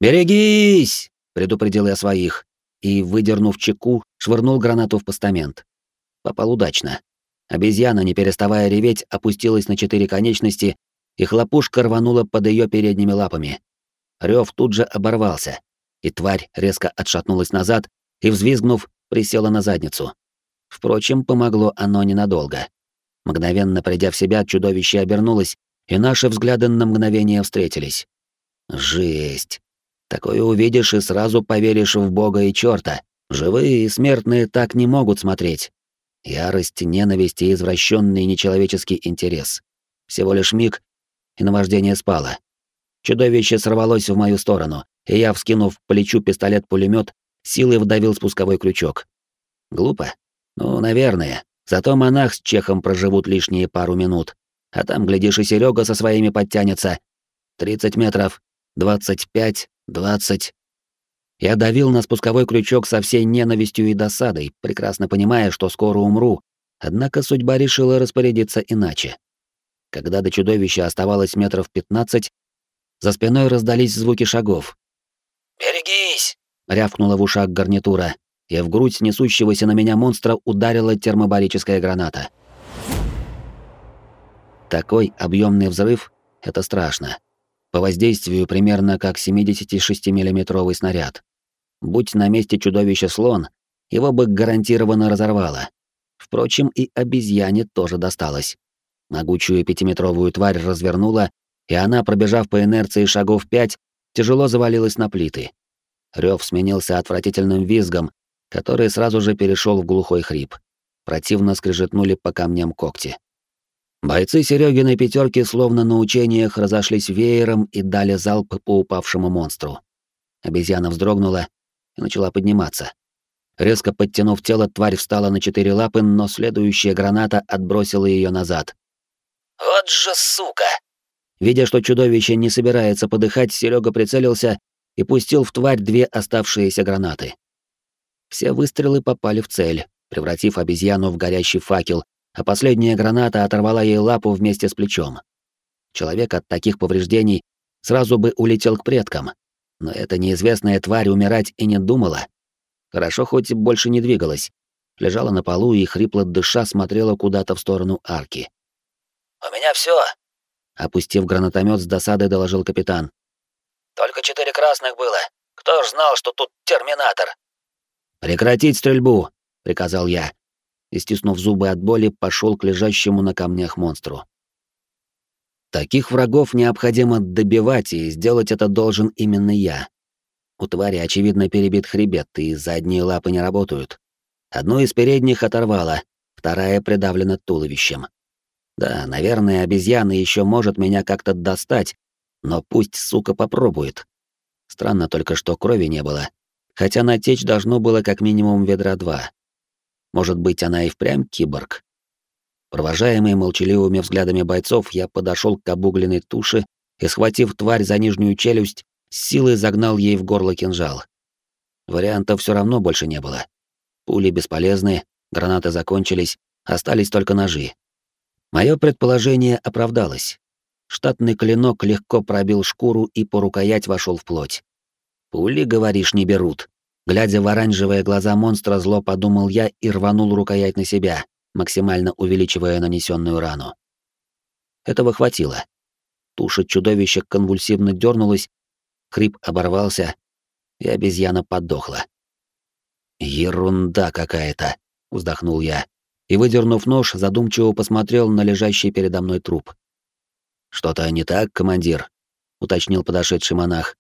«Берегись!» предупредил я своих, и, выдернув чеку, швырнул гранату в постамент. Попал удачно. Обезьяна, не переставая реветь, опустилась на четыре конечности, и хлопушка рванула под ее передними лапами. Рев тут же оборвался, и тварь резко отшатнулась назад и, взвизгнув, присела на задницу. Впрочем, помогло оно ненадолго. Мгновенно придя в себя, чудовище обернулось, и наши взгляды на мгновение встретились. Жесть. Такое увидишь и сразу поверишь в Бога и чёрта. Живые и смертные так не могут смотреть. Ярость, ненависть и извращенный нечеловеческий интерес. Всего лишь миг, и наваждение спало. Чудовище сорвалось в мою сторону, и я, вскинув плечу пистолет пулемет силой вдавил спусковой крючок. Глупо? Ну, наверное. Зато монах с чехом проживут лишние пару минут. А там, глядишь, и Серега со своими подтянется. Тридцать метров, двадцать пять, Двадцать. Я давил на спусковой крючок со всей ненавистью и досадой, прекрасно понимая, что скоро умру, однако судьба решила распорядиться иначе. Когда до чудовища оставалось метров пятнадцать, за спиной раздались звуки шагов. «Берегись!» — рявкнула в ушах гарнитура, и в грудь несущегося на меня монстра ударила термобарическая граната. Такой объемный взрыв — это страшно. По воздействию примерно как 76-миллиметровый снаряд. Будь на месте чудовища слон, его бы гарантированно разорвало. Впрочем, и обезьяне тоже досталось. Могучую пятиметровую тварь развернула, и она, пробежав по инерции шагов пять, тяжело завалилась на плиты. Рев сменился отвратительным визгом, который сразу же перешел в глухой хрип. Противно скрежетнули по камням когти. Бойцы Серегиной пятерки словно на учениях разошлись веером и дали залп по упавшему монстру. Обезьяна вздрогнула и начала подниматься. Резко подтянув тело, тварь встала на четыре лапы, но следующая граната отбросила ее назад. «Вот же сука!» Видя, что чудовище не собирается подыхать, Серега прицелился и пустил в тварь две оставшиеся гранаты. Все выстрелы попали в цель, превратив обезьяну в горящий факел, а последняя граната оторвала ей лапу вместе с плечом. Человек от таких повреждений сразу бы улетел к предкам, но эта неизвестная тварь умирать и не думала. Хорошо, хоть больше не двигалась. Лежала на полу и, хрипло дыша, смотрела куда-то в сторону арки. «У меня все, опустив гранатомет с досадой, доложил капитан. «Только четыре красных было. Кто ж знал, что тут терминатор?» «Прекратить стрельбу!» — приказал я, и, стиснув зубы от боли, пошел к лежащему на камнях монстру. Таких врагов необходимо добивать, и сделать это должен именно я. У твари, очевидно, перебит хребет, и задние лапы не работают. Одну из передних оторвало, вторая придавлена туловищем. Да, наверное, обезьяна еще может меня как-то достать, но пусть, сука, попробует. Странно только, что крови не было, хотя натечь должно было как минимум ведра два. Может быть, она и впрямь киборг? Провожаемый молчаливыми взглядами бойцов, я подошел к обугленной туше и, схватив тварь за нижнюю челюсть, с силой загнал ей в горло кинжал. Вариантов все равно больше не было. Пули бесполезны, гранаты закончились, остались только ножи. Мое предположение оправдалось. Штатный клинок легко пробил шкуру и по рукоять вошел в плоть. Пули, говоришь, не берут. Глядя в оранжевые глаза монстра, зло подумал я и рванул рукоять на себя, максимально увеличивая нанесенную рану. Этого хватило. Туша чудовища конвульсивно дернулась, хрип оборвался. и обезьяна подохла. «Ерунда какая-то», — вздохнул я, и, выдернув нож, задумчиво посмотрел на лежащий передо мной труп. «Что-то не так, командир?» — уточнил подошедший монах.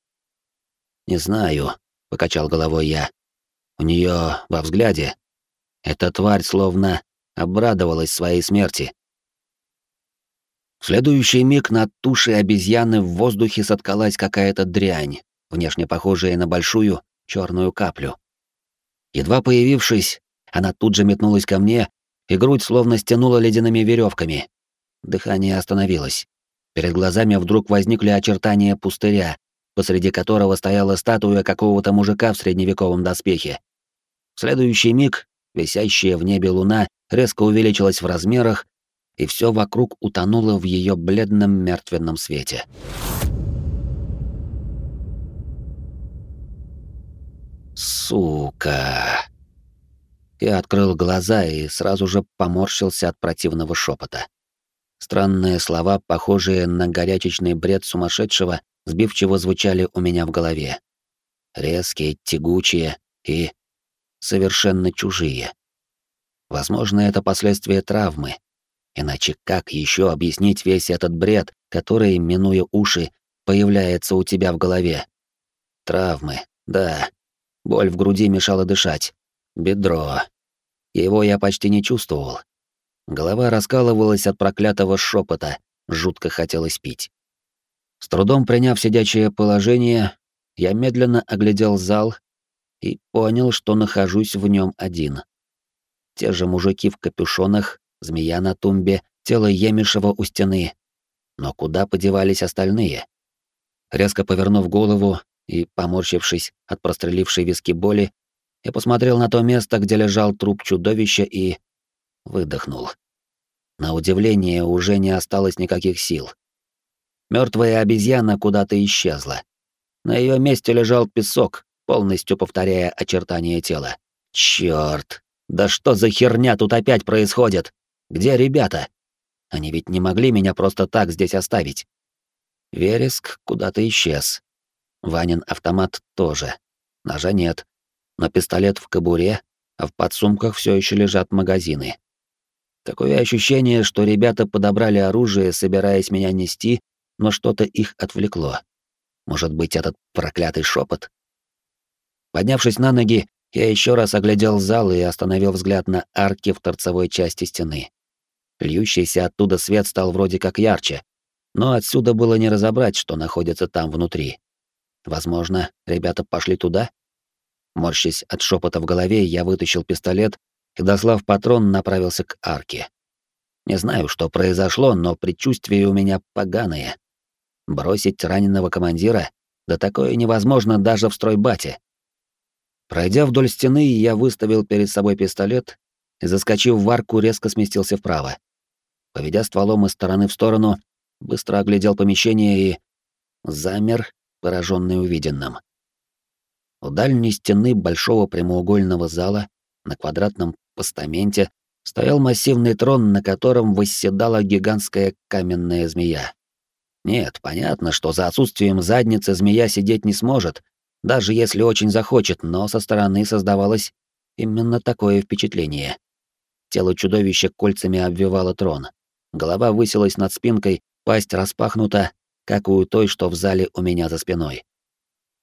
«Не знаю», — покачал головой я. «У нее во взгляде эта тварь словно обрадовалась своей смерти. В следующий миг над тушей обезьяны в воздухе соткалась какая-то дрянь, внешне похожая на большую черную каплю. Едва появившись, она тут же метнулась ко мне, и грудь словно стянула ледяными веревками. Дыхание остановилось. Перед глазами вдруг возникли очертания пустыря, посреди которого стояла статуя какого-то мужика в средневековом доспехе. В следующий миг висящая в небе луна резко увеличилась в размерах, и все вокруг утонуло в ее бледном мертвенном свете. Сука. Я открыл глаза и сразу же поморщился от противного шепота. Странные слова, похожие на горячечный бред сумасшедшего, сбивчиво звучали у меня в голове. Резкие, тягучие и совершенно чужие. Возможно, это последствия травмы. Иначе как еще объяснить весь этот бред, который, минуя уши, появляется у тебя в голове? Травмы, да. Боль в груди мешала дышать. Бедро. Его я почти не чувствовал. Голова раскалывалась от проклятого шепота, жутко хотелось пить. С трудом приняв сидячее положение, я медленно оглядел зал и понял, что нахожусь в нем один. Те же мужики в капюшонах, змея на тумбе, тело Емишева у стены. Но куда подевались остальные? Резко повернув голову и, поморщившись от прострелившей виски боли, я посмотрел на то место, где лежал труп чудовища и... выдохнул. На удивление, уже не осталось никаких сил. Мертвая обезьяна куда-то исчезла. На ее месте лежал песок, полностью повторяя очертания тела. Черт! Да что за херня тут опять происходит? Где ребята? Они ведь не могли меня просто так здесь оставить. Вереск куда-то исчез. Ванин автомат тоже. Ножа нет. Но пистолет в кобуре, а в подсумках все еще лежат магазины. Такое ощущение, что ребята подобрали оружие, собираясь меня нести, но что-то их отвлекло. Может быть, этот проклятый шепот? Поднявшись на ноги, я еще раз оглядел зал и остановил взгляд на арки в торцевой части стены. Льющийся оттуда свет стал вроде как ярче, но отсюда было не разобрать, что находится там внутри. Возможно, ребята пошли туда? Морщась от шепота в голове, я вытащил пистолет и, дослав патрон, направился к арке. Не знаю, что произошло, но предчувствия у меня поганые. Бросить раненого командира? Да такое невозможно даже в стройбате. Пройдя вдоль стены, я выставил перед собой пистолет и, заскочив в арку, резко сместился вправо. Поведя стволом из стороны в сторону, быстро оглядел помещение и... замер, пораженный увиденным. У дальней стены большого прямоугольного зала на квадратном постаменте стоял массивный трон, на котором восседала гигантская каменная змея. Нет, понятно, что за отсутствием задницы змея сидеть не сможет, даже если очень захочет, но со стороны создавалось именно такое впечатление. Тело чудовища кольцами обвивало трон. Голова высилась над спинкой, пасть распахнута, как у той, что в зале у меня за спиной.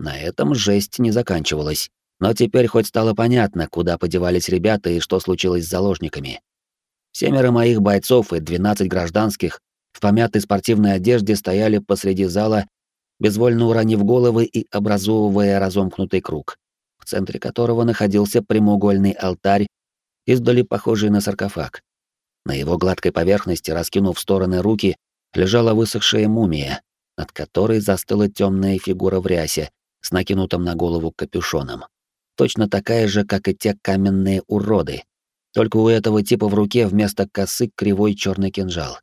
На этом жесть не заканчивалась, но теперь хоть стало понятно, куда подевались ребята и что случилось с заложниками. Семеро моих бойцов и двенадцать гражданских в помятой спортивной одежде стояли посреди зала безвольно уронив головы и образовывая разомкнутый круг, в центре которого находился прямоугольный алтарь, издали похожий на саркофаг. На его гладкой поверхности, раскинув в стороны руки, лежала высохшая мумия, над которой застыла темная фигура в рясе с накинутым на голову капюшоном. Точно такая же, как и те каменные уроды. Только у этого типа в руке вместо косы кривой черный кинжал.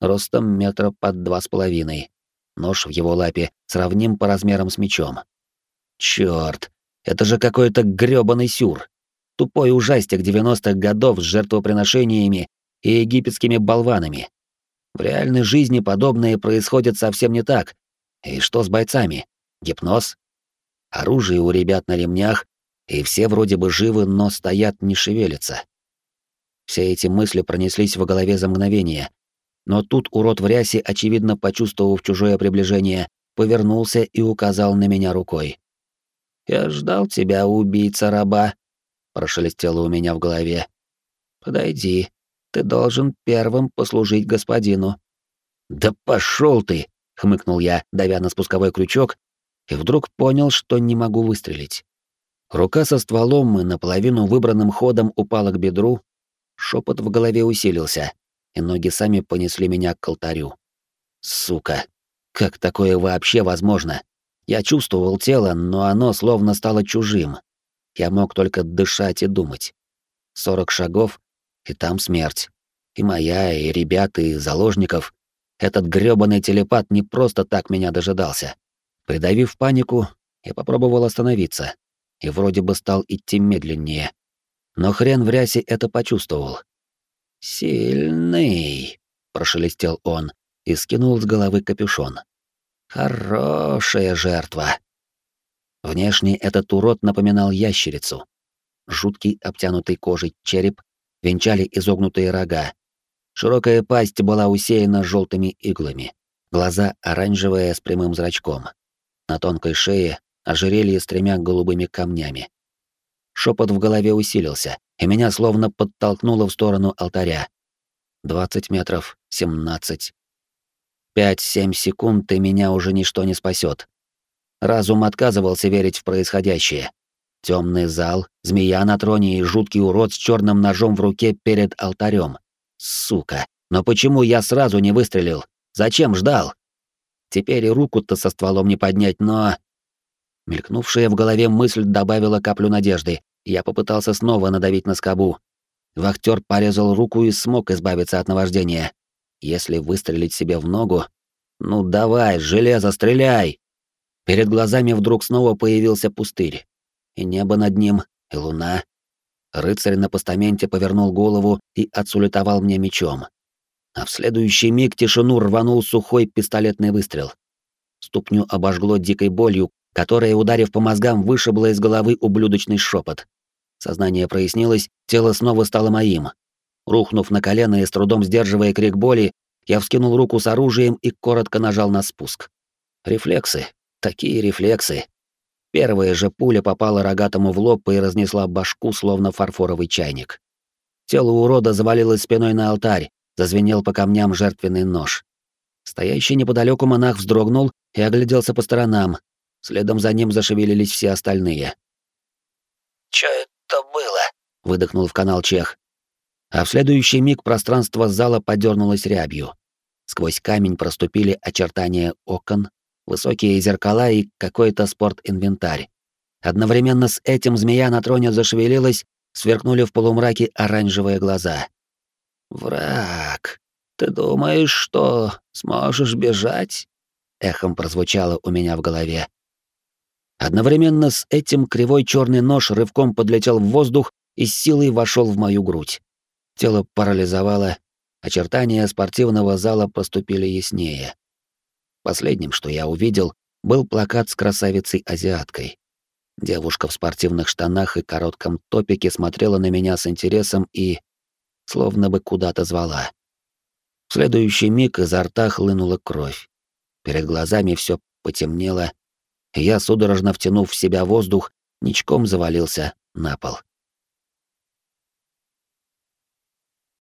Ростом метра под два с половиной, Нож в его лапе сравним по размерам с мечом. Чёрт, это же какой-то грёбаный сюр. Тупой ужастик 90-х годов с жертвоприношениями и египетскими болванами. В реальной жизни подобное происходит совсем не так. И что с бойцами? Гипноз? Оружие у ребят на ремнях, и все вроде бы живы, но стоят, не шевелятся. Все эти мысли пронеслись в голове за мгновение. Но тут урод в рясе, очевидно почувствовав чужое приближение, повернулся и указал на меня рукой. «Я ждал тебя, убийца раба», — прошелестело у меня в голове. «Подойди, ты должен первым послужить господину». «Да пошел ты!» — хмыкнул я, давя на спусковой крючок, и вдруг понял, что не могу выстрелить. Рука со стволом и наполовину выбранным ходом упала к бедру, шепот в голове усилился, и ноги сами понесли меня к алтарю. Сука, как такое вообще возможно? Я чувствовал тело, но оно словно стало чужим. Я мог только дышать и думать. Сорок шагов, и там смерть. И моя, и ребят, и заложников. Этот грёбаный телепат не просто так меня дожидался. Придавив панику, я попробовал остановиться. И вроде бы стал идти медленнее. Но хрен в рясе это почувствовал. «Сильный», — прошелестел он и скинул с головы капюшон. «Хорошая жертва». Внешне этот урод напоминал ящерицу. Жуткий обтянутый кожей череп венчали изогнутые рога. Широкая пасть была усеяна желтыми иглами. Глаза оранжевые с прямым зрачком. На тонкой шее ожерелье с тремя голубыми камнями. Шепот в голове усилился, и меня словно подтолкнуло в сторону алтаря. Двадцать метров, семнадцать. Пять-семь секунд, и меня уже ничто не спасет. Разум отказывался верить в происходящее. Темный зал, змея на троне и жуткий урод с черным ножом в руке перед алтарем. Сука, но почему я сразу не выстрелил? Зачем ждал? Теперь и руку-то со стволом не поднять, но... Мелькнувшая в голове мысль добавила каплю надежды. Я попытался снова надавить на скобу. Вахтер порезал руку и смог избавиться от наваждения. Если выстрелить себе в ногу... Ну давай, железо, стреляй! Перед глазами вдруг снова появился пустырь. И небо над ним, и луна. Рыцарь на постаменте повернул голову и отсулетовал мне мечом. А в следующий миг тишину рванул сухой пистолетный выстрел. Ступню обожгло дикой болью, которая, ударив по мозгам, вышибла из головы ублюдочный шепот. Сознание прояснилось, тело снова стало моим. Рухнув на колено и с трудом сдерживая крик боли, я вскинул руку с оружием и коротко нажал на спуск. Рефлексы. Такие рефлексы. Первая же пуля попала рогатому в лоб и разнесла башку, словно фарфоровый чайник. Тело урода завалилось спиной на алтарь, зазвенел по камням жертвенный нож. Стоящий неподалеку монах вздрогнул и огляделся по сторонам, Следом за ним зашевелились все остальные. «Чё это было?» — выдохнул в канал Чех. А в следующий миг пространство зала подернулось рябью. Сквозь камень проступили очертания окон, высокие зеркала и какой-то спорт-инвентарь. Одновременно с этим змея на троне зашевелилась, сверкнули в полумраке оранжевые глаза. «Враг, ты думаешь, что сможешь бежать?» — эхом прозвучало у меня в голове. Одновременно с этим кривой черный нож рывком подлетел в воздух и с силой вошел в мою грудь. Тело парализовало, очертания спортивного зала поступили яснее. Последним, что я увидел, был плакат с красавицей-азиаткой. Девушка в спортивных штанах и коротком топике смотрела на меня с интересом и... словно бы куда-то звала. В следующий миг изо рта хлынула кровь. Перед глазами все потемнело, я, судорожно втянув в себя воздух, ничком завалился на пол.